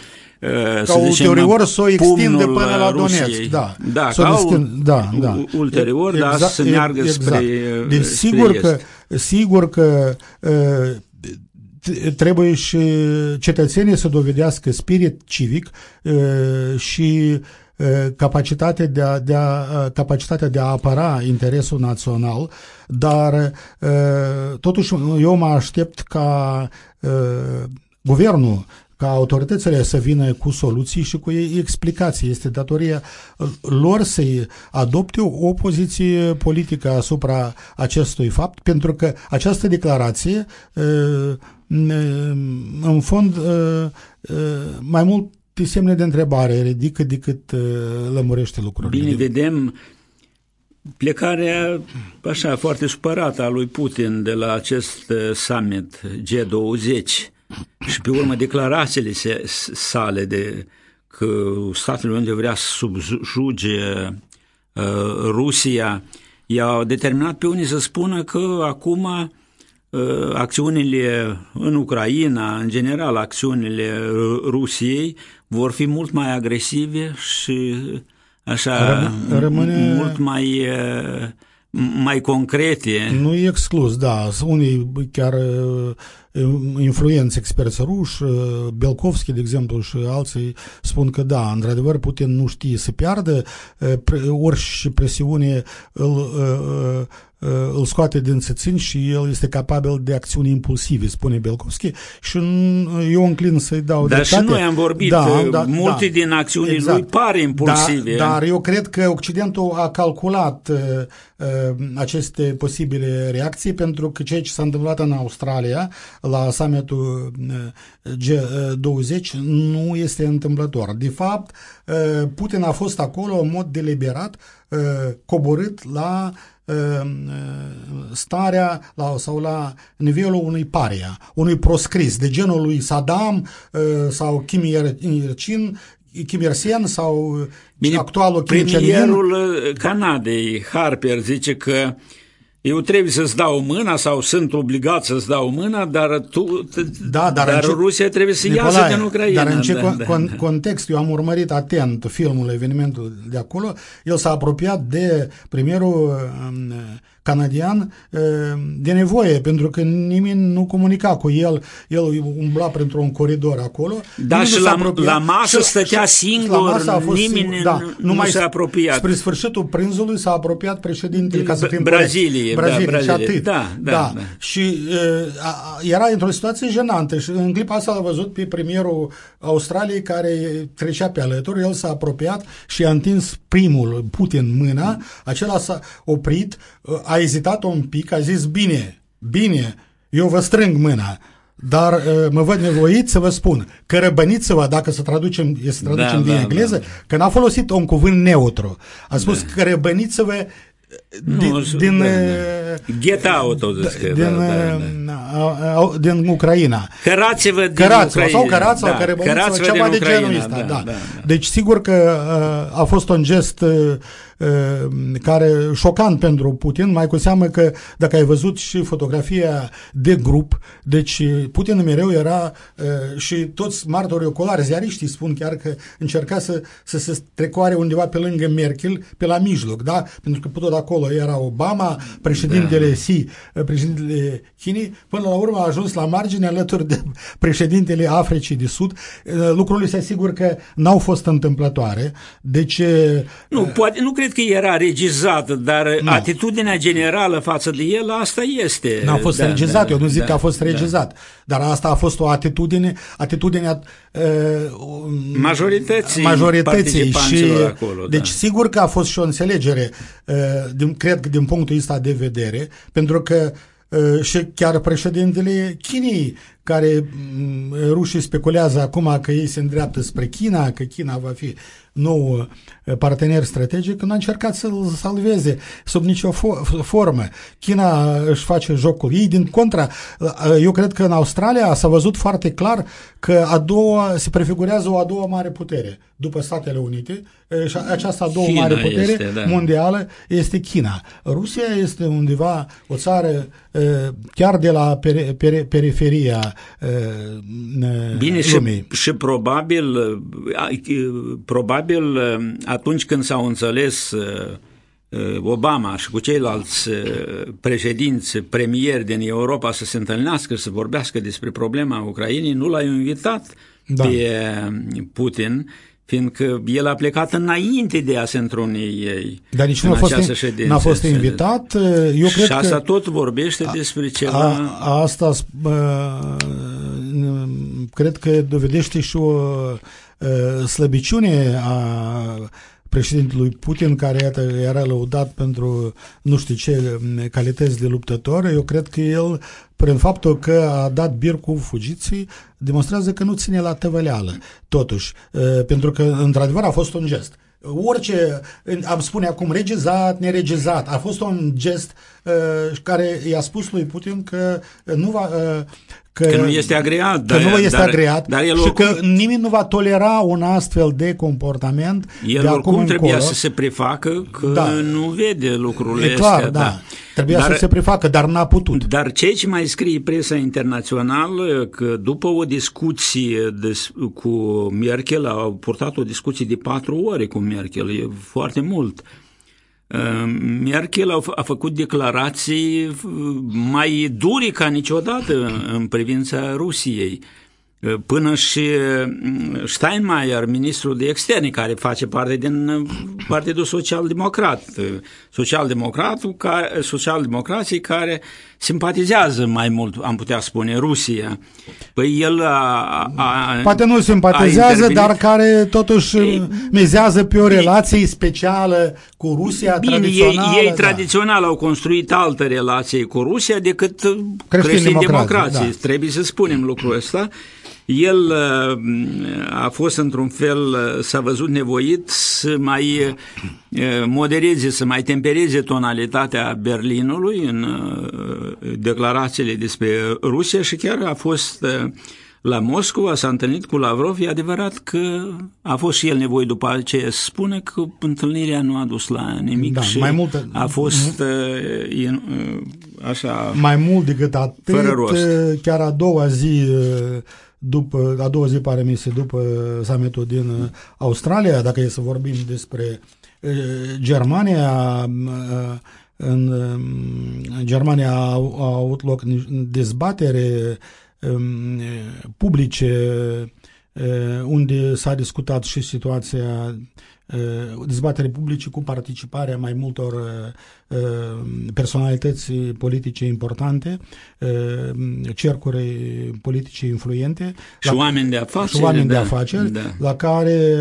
Ca ulterior să o extindă până la Donetsk. Da, da să o ca extind, da, da. ulterior, exact, da, să meargă exact. spre Deci spre sigur est. că, sigur că trebuie și cetățenii să dovedească spirit civic și capacitatea de a, de a, capacitatea de a apăra interesul național, dar totuși eu mă aștept ca guvernul ca autoritățile să vină cu soluții și cu explicații. Este datoria lor să adopte o poziție politică asupra acestui fapt, pentru că această declarație, în fond, mai mult semne de întrebare ridică decât lămurește lucrurile. Bine, vedem plecarea așa foarte supărată a lui Putin de la acest summit G20 și pe urmă declarațiile sale de că Statele Unite vrea să subjuge uh, Rusia, i-au determinat pe unii să spună că acum uh, acțiunile în Ucraina, în general acțiunile Rusiei, vor fi mult mai agresive și așa Rămâne... mult mai uh, mai concrete. Nu e exclus, da. Unii chiar influenți experți ruși, Belkovski, de exemplu, și alții spun că da, într-adevăr, Putin nu știe să piardă, orice presiune îl, îl scoate din țățini și el este capabil de acțiuni impulsive, spune Belkovski, și eu înclin să-i dau Dar dreptate. și noi am vorbit, da, da, multe da, din acțiunile exact. lui pare impulsive. Da, dar eu cred că Occidentul a calculat uh, uh, aceste posibile reacții pentru că ceea ce s-a întâmplat în Australia la summitul G20 nu este întâmplător. De fapt, uh, Putin a fost acolo în mod deliberat uh, coborât la starea la, sau la nivelul unui paria, unui proscris, de genul lui Saddam sau Kim Ir-Chin, Kim Ir-sen sau Bine, actualul Kim Premierul Canadei, Harper, zice că eu trebuie să-ți dau mâna sau sunt obligat să-ți dau mâna, dar tu, da, dar, dar ce, Rusia trebuie să Nicolae, iasă din Ucraina. Dar în ce da, con, da, con, da. context, eu am urmărit atent filmul, evenimentul de acolo, el s-a apropiat de premierul um, canadian de nevoie, pentru că nimeni nu comunica cu el, el umbla printr-un coridor acolo. Da, și la, la masă și, stătea singur, la masă a fost nimeni singur, da, nu, nu s-a apropiat. Spre sfârșitul prânzului s-a apropiat președintele, ca să fim Brazilie, Brazilie, da, Brazilie. și atât. Da, da, da. da. Și uh, era într-o situație jenantă și în clipa asta l-a văzut pe premierul Australiei care trecea pe alături, el s-a apropiat și a întins primul Putin mâna, acela s-a oprit, a ezitat un pic, a zis, bine, bine, eu vă strâng mâna, dar uh, mă văd nevoit să vă spun că răbăniți-vă, dacă să traducem, să traducem da, din da, engleză, da. că n-a folosit un cuvânt neutru. A spus da. că răbăniți-vă din, nu, din, da, da. Get out, o zis că, din, da, da, da. din Ucraina. Cărați-vă din cărați Ucraina. sau cărați da, sau cărați ceva din de genul Ucraina, ăsta. Da, da. da, da. Deci sigur că uh, a fost un gest uh, care șocant pentru Putin, mai cu seamă că dacă ai văzut și fotografia de grup, deci Putin mereu era uh, și toți martorii oculari, ziariștii spun chiar că încerca să, să se strecoare undeva pe lângă Merkel, pe la mijloc, da? Pentru că tot acolo era Obama, președintele da. Xi, președintele Chinei, până la urmă a ajuns la margine alături de președintele Africii de Sud. Lucrurile se asigur că n-au fost întâmplătoare. Deci... Nu, poate, nu cred că era regizat, dar nu. atitudinea generală față de el, asta este. N-a fost da, regizat, da, eu nu zic da, că a fost regizat, da. Dar asta a fost o atitudine, atitudinea uh, majorității, majorității și acolo. Deci da. sigur că a fost și o înțelegere, uh, din, cred că din punctul ăsta de vedere, pentru că uh, și chiar președintele Chinei, care rușii speculează acum că ei se îndreaptă spre China, că China va fi nou partener strategic, nu a încercat să-l salveze sub nicio fo- formă. China își face jocul ei, din contra, eu cred că în Australia s-a văzut foarte clar că a doua, se prefigurează o a doua mare putere după Statele Unite și această a doua China mare putere este, da. mondială este China. Rusia este undeva o țară chiar de la peri- peri- periferia Bine, lumii. Și, și probabil, probabil atunci când s-au înțeles Obama și cu ceilalți președinți, premieri din Europa să se întâlnească, să vorbească despre problema Ucrainei, nu l-au invitat da. pe Putin, fiindcă el a plecat înainte de a se întruni ei Dar nici nu a fost, in, n-a fost invitat. Eu cred și asta că tot vorbește despre ceva... A, asta cred că dovedește și o slăbiciune a președintelui Putin, care iată, era lăudat pentru nu știu ce calități de luptător. Eu cred că el, prin faptul că a dat bir cu fugiții, demonstrează că nu ține la tăvăleală. Totuși, pentru că, într-adevăr, a fost un gest orice, am spune acum, regizat, neregizat, a fost un gest uh, care i-a spus lui Putin că nu va... Uh, că, că nu este agreat. Că dar, nu este dar, agreat dar el și oricum, că nimeni nu va tolera un astfel de comportament El de oricum acum trebuia încolo. să se prefacă că Da. nu vede lucrurile E clar, astea. da. Trebuia dar, să se prefacă, dar n-a putut. Dar ceea ce mai scrie presa internațională, că după o discuție des, cu Merkel, au purtat o discuție de patru ore cu Merkel, e foarte mult. Merkel a, a făcut declarații mai dure ca niciodată în privința Rusiei. Până și Steinmeier, ministrul de externe, care face parte din Partidul Social-Democrat, social-democratul, care, social-democrații care simpatizează mai mult, am putea spune, Rusia. Păi el a... a Poate nu simpatizează, dar care totuși ei, mizează pe o relație specială cu Rusia bine, tradițională. Ei, ei da. tradițional au construit altă relație cu Rusia decât creștini-democrații. Da. Trebuie să spunem lucrul ăsta. El uh, a fost într-un fel, uh, s-a văzut nevoit să mai uh, modereze, să mai tempereze tonalitatea Berlinului în declarațiile despre Rusia și chiar a fost la Moscova, s-a întâlnit cu Lavrov, e adevărat că a fost și el nevoie după aceea să spune că întâlnirea nu a dus la nimic Da, și mai multă- a fost uh, in, uh, așa... Mai mult decât atât, Fără rost. chiar a doua zi după, a doua zi pare mi se după summitul din uh, Australia, dacă e să vorbim despre uh, Germania, uh, în, um, în Germania au, au avut loc ni- dezbatere um, publice uh, unde s-a discutat și situația uh, dezbatere publice cu participarea mai multor uh, uh, personalități politice importante, uh, cercuri politice influente Și oameni de afaceri, și oameni de da, afaceri da. la care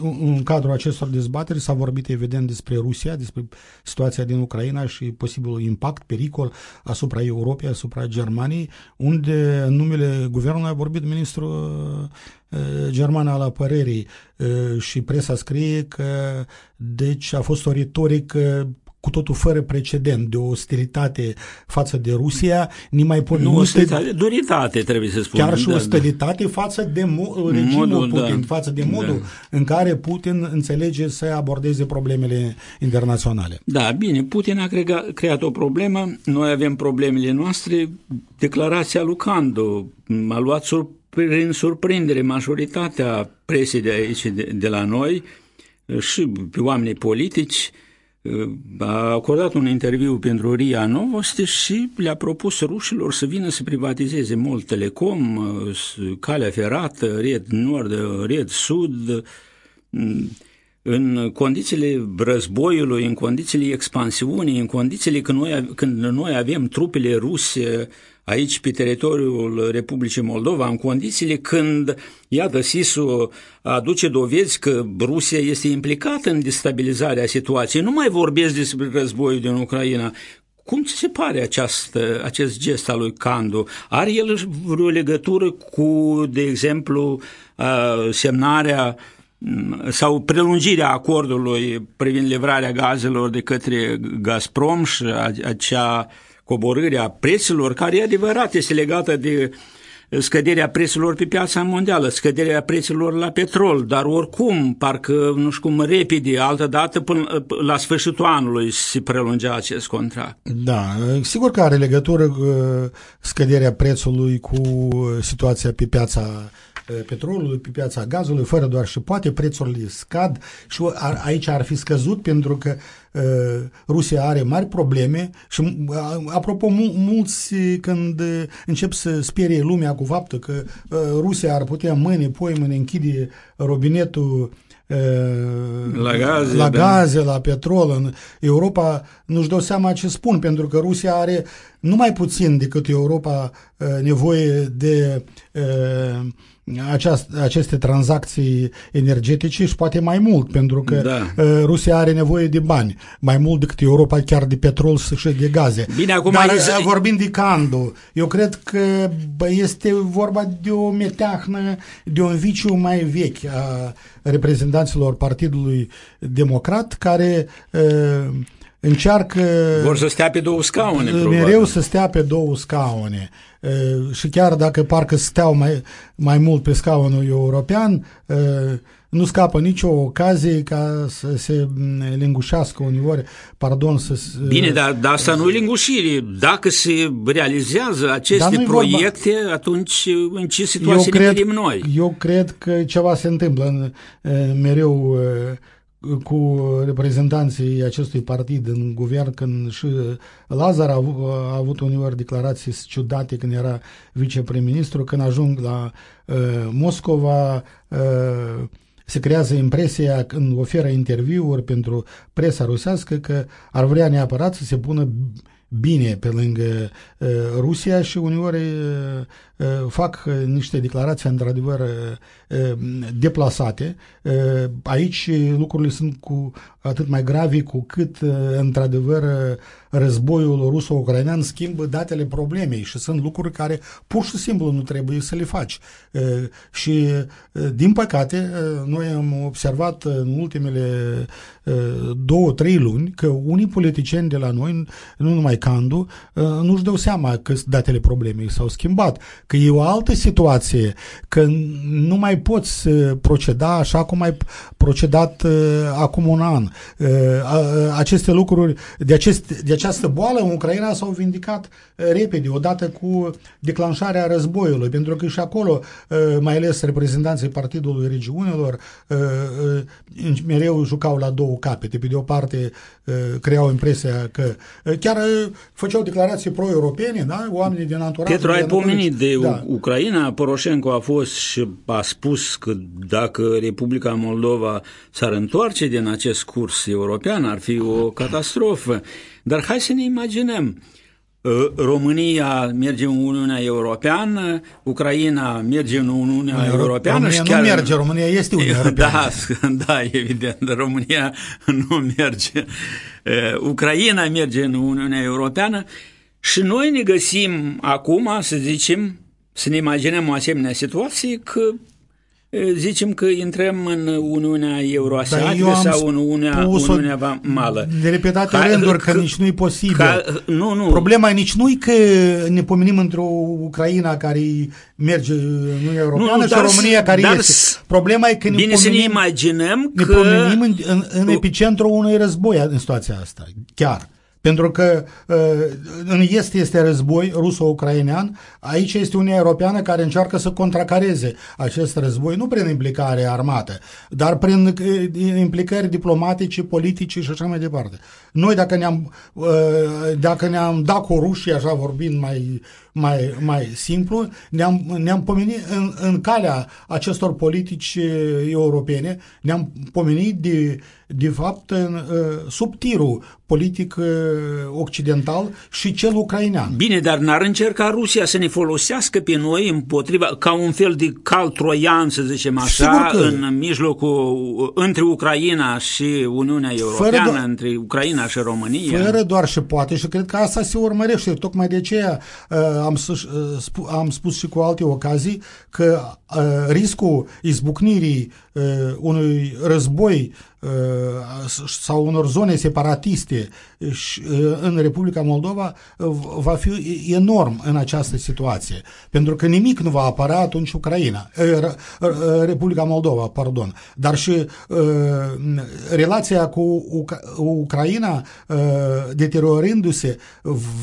uh, în cadrul acestor dezbateri s-a vorbit evident despre Rusia, despre situația din Ucraina și posibilul impact, pericol asupra Europei, asupra Germaniei, unde în numele guvernului a vorbit ministrul uh, german al apărării uh, și presa scrie că deci a fost o retorică cu totul fără precedent, de o ostilitate față de Rusia, nimai pune Nu, multe- ostilitate, duritate, trebuie să spunem. Chiar și da, o da. stabilitate față de mo- regimul Modul, da. Putin, față de modul în care Putin înțelege să abordeze problemele internaționale. Da, bine, Putin a crega, creat o problemă, noi avem problemele noastre, declarația lui Candu a luat sur, prin surprindere majoritatea presei de aici, de, de la noi, și pe oamenii politici, a acordat un interviu pentru RIA Novosti și le-a propus rușilor să vină să privatizeze mult telecom, calea ferată, red nord, red sud, în condițiile războiului, în condițiile expansiunii, în condițiile când noi, când noi avem trupele ruse aici pe teritoriul Republicii Moldova, în condițiile când, iată, SIS-ul aduce dovezi că Rusia este implicată în destabilizarea situației, nu mai vorbesc despre războiul din Ucraina, cum ți se pare această, acest gest al lui Candu? Are el vreo legătură cu, de exemplu, semnarea sau prelungirea acordului privind livrarea gazelor de către Gazprom și acea coborâre a prețurilor, care e adevărat, este legată de scăderea prețurilor pe piața mondială, scăderea prețurilor la petrol, dar oricum, parcă, nu știu cum, repede, altă dată, până la sfârșitul anului se prelungea acest contract. Da, sigur că are legătură cu scăderea prețului cu situația pe piața petrolului, pe piața gazului, fără doar și poate prețurile scad și aici ar fi scăzut pentru că uh, Rusia are mari probleme și uh, apropo mulți când încep să sperie lumea cu faptul că uh, Rusia ar putea mâine, poi mâine închide robinetul la gaze, la, da. gaze, la petrol în Europa, nu-și dau seama ce spun, pentru că Rusia are numai puțin decât Europa nevoie de aceast, aceste tranzacții energetice și poate mai mult, pentru că da. Rusia are nevoie de bani, mai mult decât Europa chiar de petrol și de gaze. Bine, acum Dar ai... vorbind de Candu, eu cred că este vorba de o meteahnă, de un viciu mai vechi a reprezentanților Partidului Democrat, care uh, încearcă vor să stea pe două scaune mereu probabil. să stea pe două scaune uh, și chiar dacă parcă steau mai, mai mult pe scaunul european uh, nu scapă nicio ocazie ca să se lingușească uneori, pardon, să... Bine, dar, dar asta nu e lingușire. Dacă se realizează aceste proiecte, vorba. atunci în ce situație eu ne cred, vedem noi? Eu cred că ceva se întâmplă în, mereu cu reprezentanții acestui partid în guvern, când și Lazar a, a avut uneori declarații ciudate când era viceprim-ministru, când ajung la uh, Moscova, uh, se creează impresia când oferă interviuri pentru presa rusească că ar vrea neapărat să se pună bine pe lângă uh, Rusia și uneori uh, uh, fac uh, niște declarații într-adevăr uh, deplasate. Uh, aici lucrurile sunt cu atât mai gravi cu cât uh, într-adevăr războiul ruso-ucrainean schimbă datele problemei și sunt lucruri care pur și simplu nu trebuie să le faci. Uh, și uh, din păcate noi am observat în ultimele două, trei luni că unii politicieni de la noi, nu numai Candu, nu-și dau seama că datele problemei s-au schimbat, că e o altă situație, că nu mai poți proceda așa cum ai procedat uh, acum un an. Uh, aceste lucruri, de, acest, de această boală în Ucraina s-au vindicat uh, repede, odată cu declanșarea războiului, pentru că și acolo, uh, mai ales reprezentanții Partidului Regiunilor, uh, uh, mereu jucau la două capete. Pe de o parte, uh, creau impresia că uh, chiar uh, făceau declarații pro-europene, da? oamenii din anturaj. Pietru, ai pomenit de da. Ucraina, Poroșenko a fost și a spus că dacă Republica Moldova s-ar întoarce din acest curs european, ar fi o catastrofă. Dar hai să ne imaginăm, ă, România merge în Uniunea Europeană, Ucraina merge în Uniunea nu, Europeană România și chiar... nu merge, România este Uniunea Europeană. Da, da, evident, România nu merge. Ă, Ucraina merge în Uniunea Europeană și noi ne găsim acum, să zicem, să ne imaginăm o asemenea situație că zicem că intrăm în Uniunea Euroasiatică sau în Uniunea, Uniunea Vamală. De repetate Hai, rânduri că, că nici nu e posibil. Ca, nu, nu. Problema nici nu e că ne pomenim într-o Ucraina care merge în Uniunea Europeană nu, și dar, România care dar, este. Problema e că ne bine pomenim, să ne imaginăm ne că... pomenim în, în, în epicentrul unui război în situația asta. Chiar. Pentru că uh, în est este război ruso-ucrainean, aici este Uniunea Europeană care încearcă să contracareze acest război, nu prin implicare armată, dar prin uh, implicări diplomatice, politice și așa mai departe. Noi dacă ne-am, uh, dacă ne-am dat cu rușii, așa vorbind mai, mai, mai simplu, ne-am, ne-am pomenit în, în calea acestor politici europene, ne-am pomenit de, de fapt în, sub tirul politic occidental și cel ucrainean. Bine, dar n-ar încerca Rusia să ne folosească pe noi împotriva, ca un fel de cal troian, să zicem așa, în mijlocul, între Ucraina și Uniunea Europeană, între Ucraina și România. Fără doar și poate și cred că asta se urmărește. Tocmai de aceea uh, am, uh, am spus și cu alte ocazii că uh, riscul izbucnirii unui război sau unor zone separatiste în Republica Moldova va fi enorm în această situație. Pentru că nimic nu va apărea atunci Ucraina, Republica Moldova, pardon. Dar și relația cu Ucraina deteriorându-se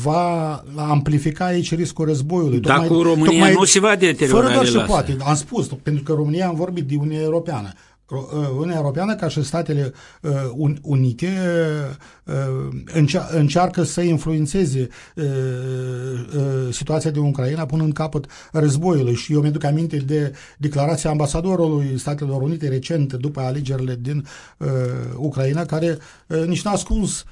va amplifica aici riscul războiului. Dacă tocmai, România tocmai, nu se va deteriora Fără doar și poate. Am spus, pentru că România am vorbit de Uniunea Europeană. Uh, Uniunea Europeană ca și Statele uh, Unite uh, încearcă să influențeze situația din Ucraina punând capăt războiului. Și eu mi-aduc aminte de declarația ambasadorului Statelor Unite recent după alegerile din Ucraina care nici n-a ascuns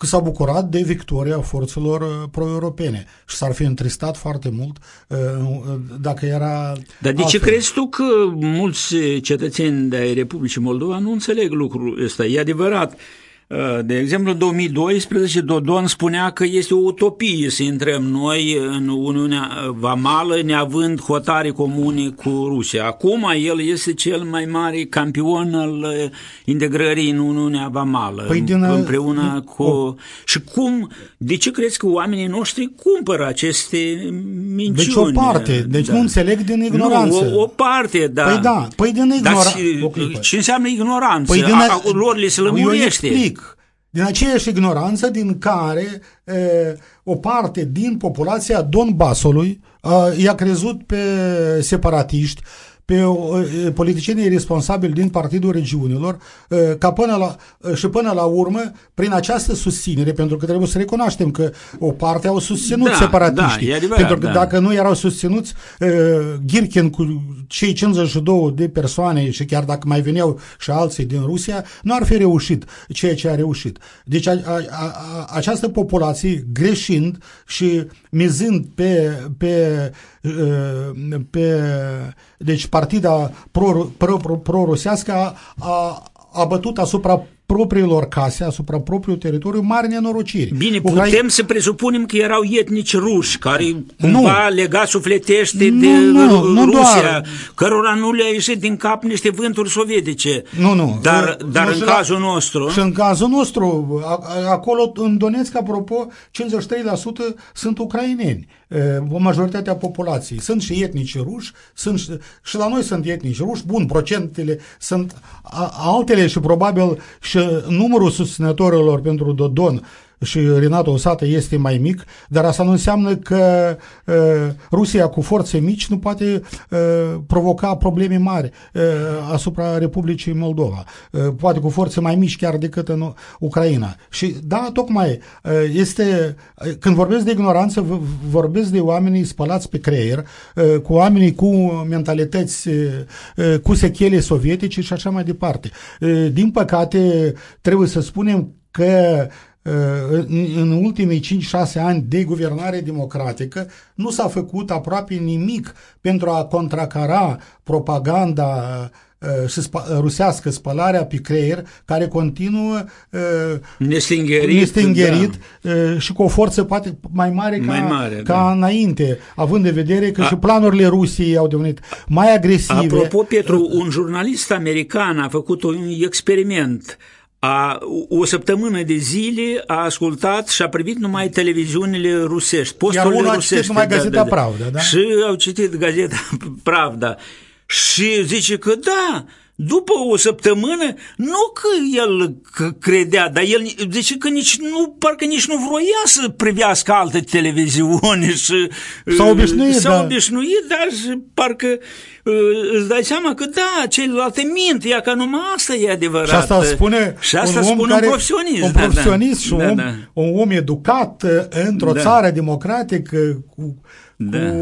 că s-a bucurat de victoria forțelor uh, pro-europene și s-ar fi întristat foarte mult uh, uh, dacă era Dar de ce crezi tu că mulți cetățeni de Republicii Moldova nu înțeleg lucrul ăsta? E adevărat, Uh, de exemplu, în 2012, Dodon spunea că este o utopie să intrăm noi în Uniunea Vamală neavând hotare comune cu Rusia. Acum el este cel mai mare campion al uh, integrării în Uniunea Vamală păi din, uh, împreună din, cu... O... Și cum, de ce crezi că oamenii noștri cumpără aceste minciuni? Deci o parte, deci da. nu înțeleg din ignoranță. Nu, o, o parte, da. Păi da, păi din ignoranță. Ce înseamnă ignoranță? Păi din, a, a, lor le se lămurește. Eu explic din aceeași ignoranță din care e, o parte din populația Donbasului i-a crezut pe separatiști, pe politicienii responsabili din Partidul Regiunilor ca până la, și până la urmă, prin această susținere, pentru că trebuie să recunoaștem că o parte au susținut da, separatiștii, da, adevărat, pentru că da. dacă nu erau susținuți Girkin cu cei 52 de persoane și chiar dacă mai veneau și alții din Rusia, nu ar fi reușit ceea ce a reușit. Deci a, a, a, această populație, greșind și mizând pe, pe, pe deci partida pro-rusească pro, pro, pro a, a bătut asupra propriilor case, asupra propriului teritoriu, mari nenorociri. Bine, putem Ucrai... să presupunem că erau etnici ruși, care cumva nu. lega sufletește nu, de nu, nu Rusia, doar. cărora nu le-a ieșit din cap niște vânturi sovietice. Nu, nu. Dar, dar nu, în cazul la, nostru... Și în cazul nostru, acolo, în Donetsk, apropo, 53% sunt ucraineni. Majoritatea populației. Sunt și etnici ruși, sunt și, și la noi sunt etnici ruși, bun, procentele sunt altele și probabil și numărul susținătorilor pentru Dodon și Renato Osată este mai mic, dar asta nu înseamnă că uh, Rusia cu forțe mici nu poate uh, provoca probleme mari uh, asupra Republicii Moldova. Uh, poate cu forțe mai mici chiar decât în Ucraina. Și da, tocmai uh, este, uh, când vorbesc de ignoranță, vorbesc de oamenii spălați pe creier, uh, cu oamenii cu mentalități, uh, cu sechele sovietice și așa mai departe. Uh, din păcate, trebuie să spunem că în ultimii 5-6 ani de guvernare democratică nu s-a făcut aproape nimic pentru a contracara propaganda uh, și spa, rusească spălarea pe creier, care continuă uh, nestingherit, nestingherit da. Uh, și cu o forță poate mai mare ca, mai mare, ca da. înainte, având în vedere că a, și planurile Rusiei au devenit mai agresive. Apropo, Petru, un jurnalist american a făcut un experiment a, o săptămână de zile a ascultat și a privit numai televiziunile rusești, posturile Iar rusești. a citit numai Gazeta da, da, Pravda, da? Și au citit Gazeta Pravda. Și zice că da, după o săptămână, nu că el credea, dar el zice că nici nu, parcă nici nu vroia să privească alte televiziuni și... S-a obișnuit, S-a da. obișnuit, dar și parcă îți dai seama că da, celelalte mint, ea că numai asta e adevărat. Și asta spune și asta un om spune care, un profesionist. Un profesionist da, da. și un, da, om, da. un om educat într-o da. țară democratică cu da. cu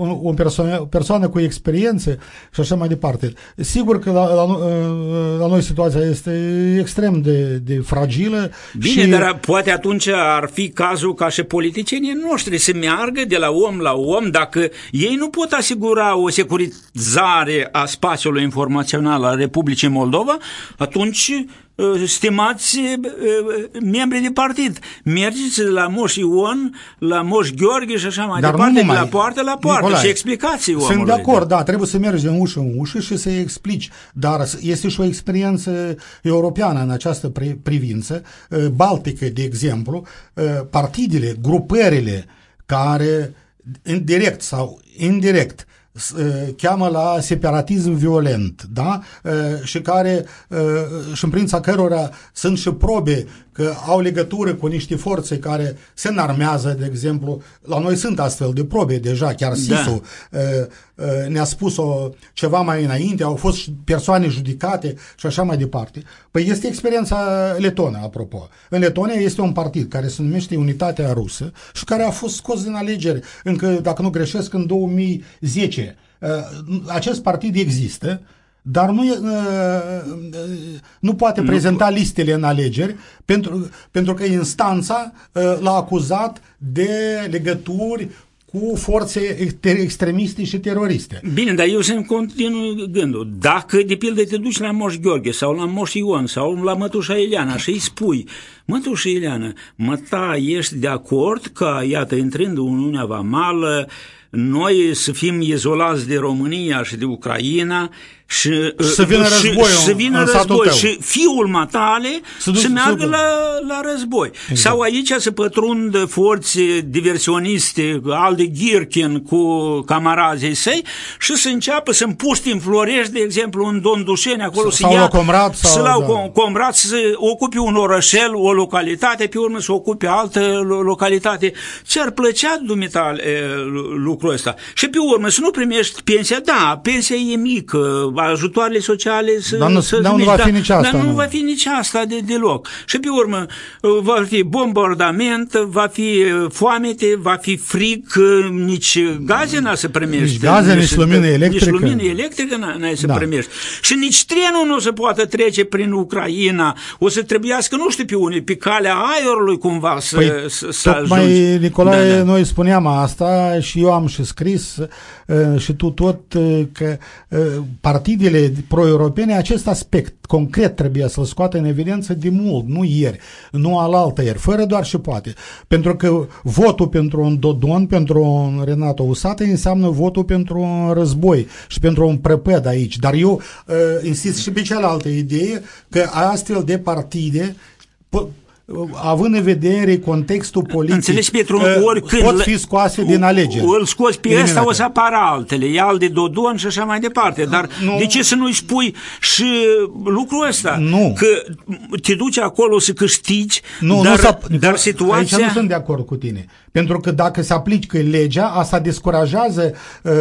uh, o persoană, o persoană cu experiență și așa mai departe. Sigur că la, la, uh, la noi situația este extrem de, de fragilă. Bine, și... dar poate atunci ar fi cazul ca și politicienii noștri să meargă de la om la om dacă ei nu pot asigura o securizare a spațiului informațional al Republicii Moldova, atunci Uh, stimați uh, uh, membri de partid, mergeți la Moș Ion, la Moș Gheorghe și așa mai Dar departe, de la poartă la poartă Nicolae, și explicați omului. Sunt de acord, da, trebuie să mergi în ușă în ușă și să-i explici, dar este și o experiență europeană în această privință, Baltică, de exemplu, partidele, grupările care, direct sau indirect, cheamă la separatism violent, da? Și care, și în prința cărora sunt și probe că au legătură cu niște forțe care se înarmează, de exemplu, la noi sunt astfel de probe deja, chiar SISU da. ne-a spus-o ceva mai înainte, au fost persoane judicate și așa mai departe. Păi este experiența letonă, apropo. În Letonia este un partid care se numește Unitatea Rusă și care a fost scos din alegeri încă, dacă nu greșesc, în 2010. Acest partid există, dar nu, nu poate nu prezenta listele în alegeri pentru, pentru că instanța l-a acuzat de legături cu forțe extremiste și teroriste. Bine, dar eu să-mi continu gândul. Dacă, de pildă, te duci la Moș Gheorghe sau la Moș Ion sau la Mătușa Eliana și îi spui, Mătușa Eliana, măta, ești de acord că, iată, intrând în Uniunea Vamală, noi să fim izolați de România și de Ucraina și, să vină și, război, și, să vină în război și fiul matale să, să meargă la, la război. Exact. Sau aici să pătrund forțe diversioniste, al de Ghirkin cu camarazii săi și să înceapă să împuște în Florești, de exemplu, în Dondușeni, acolo să, să ia, comrat, sau, să la da. comrat, să ocupe un orășel, o localitate, pe urmă să ocupe altă localitate. Ți-ar plăcea, dumitale, lucrul ăsta? Și pe urmă să nu primești pensia, da, pensia e mică, ajutoarele sociale să... Dar nu, să dar nu va fi nici asta. Dar nu, nu va fi nici asta de, deloc. Și pe urmă va fi bombardament, va fi foamete, va fi frig, nici gaze n-a să primești. Nici gaze, nici, nici lumină electrică. Nici lumină electrică n-ai să da. primești. Și nici trenul nu se poate trece prin Ucraina. O să trebuiască, nu știu pe unde, pe calea aerului cumva să, păi, să, să tocmai, ajungi. Nicolae, da, da. noi spuneam asta și eu am și scris uh, și tu tot uh, că uh, partidele pro-europene acest aspect concret trebuie să-l scoată în evidență de mult, nu ieri, nu alaltă ieri, fără doar și poate. Pentru că votul pentru un Dodon, pentru un Renato Usată înseamnă votul pentru un război și pentru un prăpăd aici. Dar eu uh, insist și pe cealaltă idee că astfel de partide având în vedere contextul politic, Înțelegi, Petru, uh, oricând... pot fi scoase din alegeri. Îl scoți pe Eliminate. ăsta, o să apară altele, e al de Dodon și așa mai departe. Dar Nu. de ce să nu-i spui și lucrul ăsta? Nu. Că te duci acolo să câștigi, Nu, dar, nu s-a, dar situația... Aici nu sunt de acord cu tine. Pentru că dacă se aplică legea, asta descurajează uh,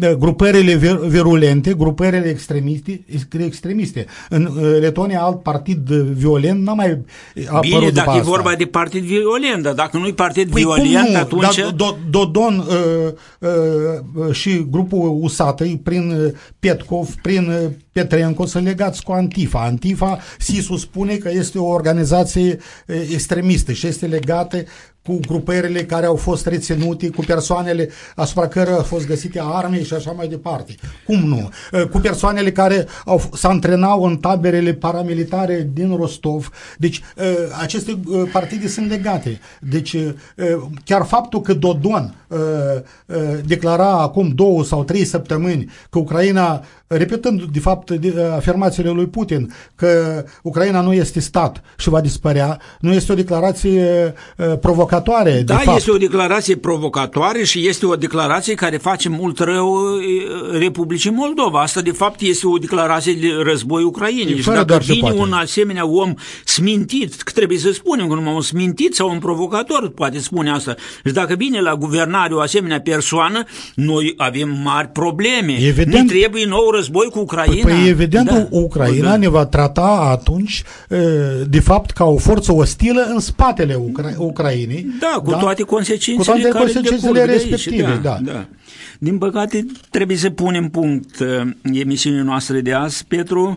uh, grupările vir- virulente, grupările extremiste. extremiste. În uh, Letonia, alt partid violent n-a mai apărut Bine, după dacă asta. e vorba de partid violent, dar dacă nu-i partid Păi cum violent, nu? atunci... Dar Do- Dodon uh, uh, și grupul USATăi, prin uh, Petkov, prin uh, Petrenco, sunt legați cu Antifa. Antifa, SIS-ul spune că este o organizație uh, extremistă și este legată cu grupările care au fost reținute, cu persoanele asupra cărora au fost găsite arme și așa mai departe. Cum nu? Uh, Cu persoanele care au, se antrenau în taberele paramilitare din Rostov. Deci uh, aceste uh, partide sunt legate. Deci uh, chiar faptul că Dodon uh, uh, declara acum două sau trei săptămâni că Ucraina, repetând de fapt de, uh, afirmațiile lui Putin, că Ucraina nu este stat și va dispărea, nu este o declarație uh, provocatoare. Da, de fapt. este o declarație provocatoare și este o declarație care face mult rău e, Republicii Moldova. Asta, de fapt, este o declarație de război Ucrainei. E Și fără dacă doar se vine poate. un asemenea om smintit, că trebuie să spunem că numai un smintit sau un provocator poate spune asta. Și dacă vine la guvernare o asemenea persoană, noi avem mari probleme. Evident. ne trebuie nou război cu Ucraina. Păi evident Da. Ucraina Da. ne va trata atunci uh, de fapt ca o forță ostilă în spatele Ucra- Ucrainei. Da, cu toate consecințele, Cu toate care consecințele decurg de aici, respective, da. da. Din păcate, trebuie să punem punct uh, emisiunii noastre de azi, Petru.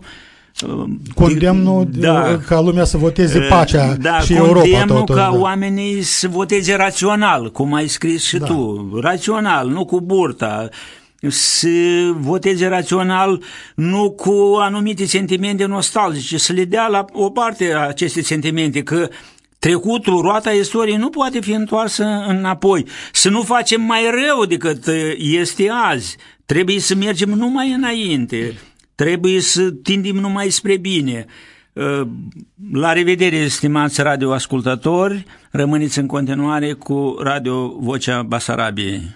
Uh, Condemnul da. ca lumea să voteze pacea da, și Europa condemnul tot. ca da. oamenii să voteze rațional, cum ai scris și Da. tu. Rațional, nu cu burta să voteze rațional, nu cu anumite sentimente nostalgice, să le dea la o parte aceste sentimente, că trecutul, roata istoriei nu poate fi întoarsă înapoi. Să nu facem mai rău decât uh, este azi. Trebuie să mergem numai înainte. Trebuie să tindim numai spre bine. Uh, La revedere, stimați radioascultători. Rămâneți în continuare cu Radio Vocea Basarabiei.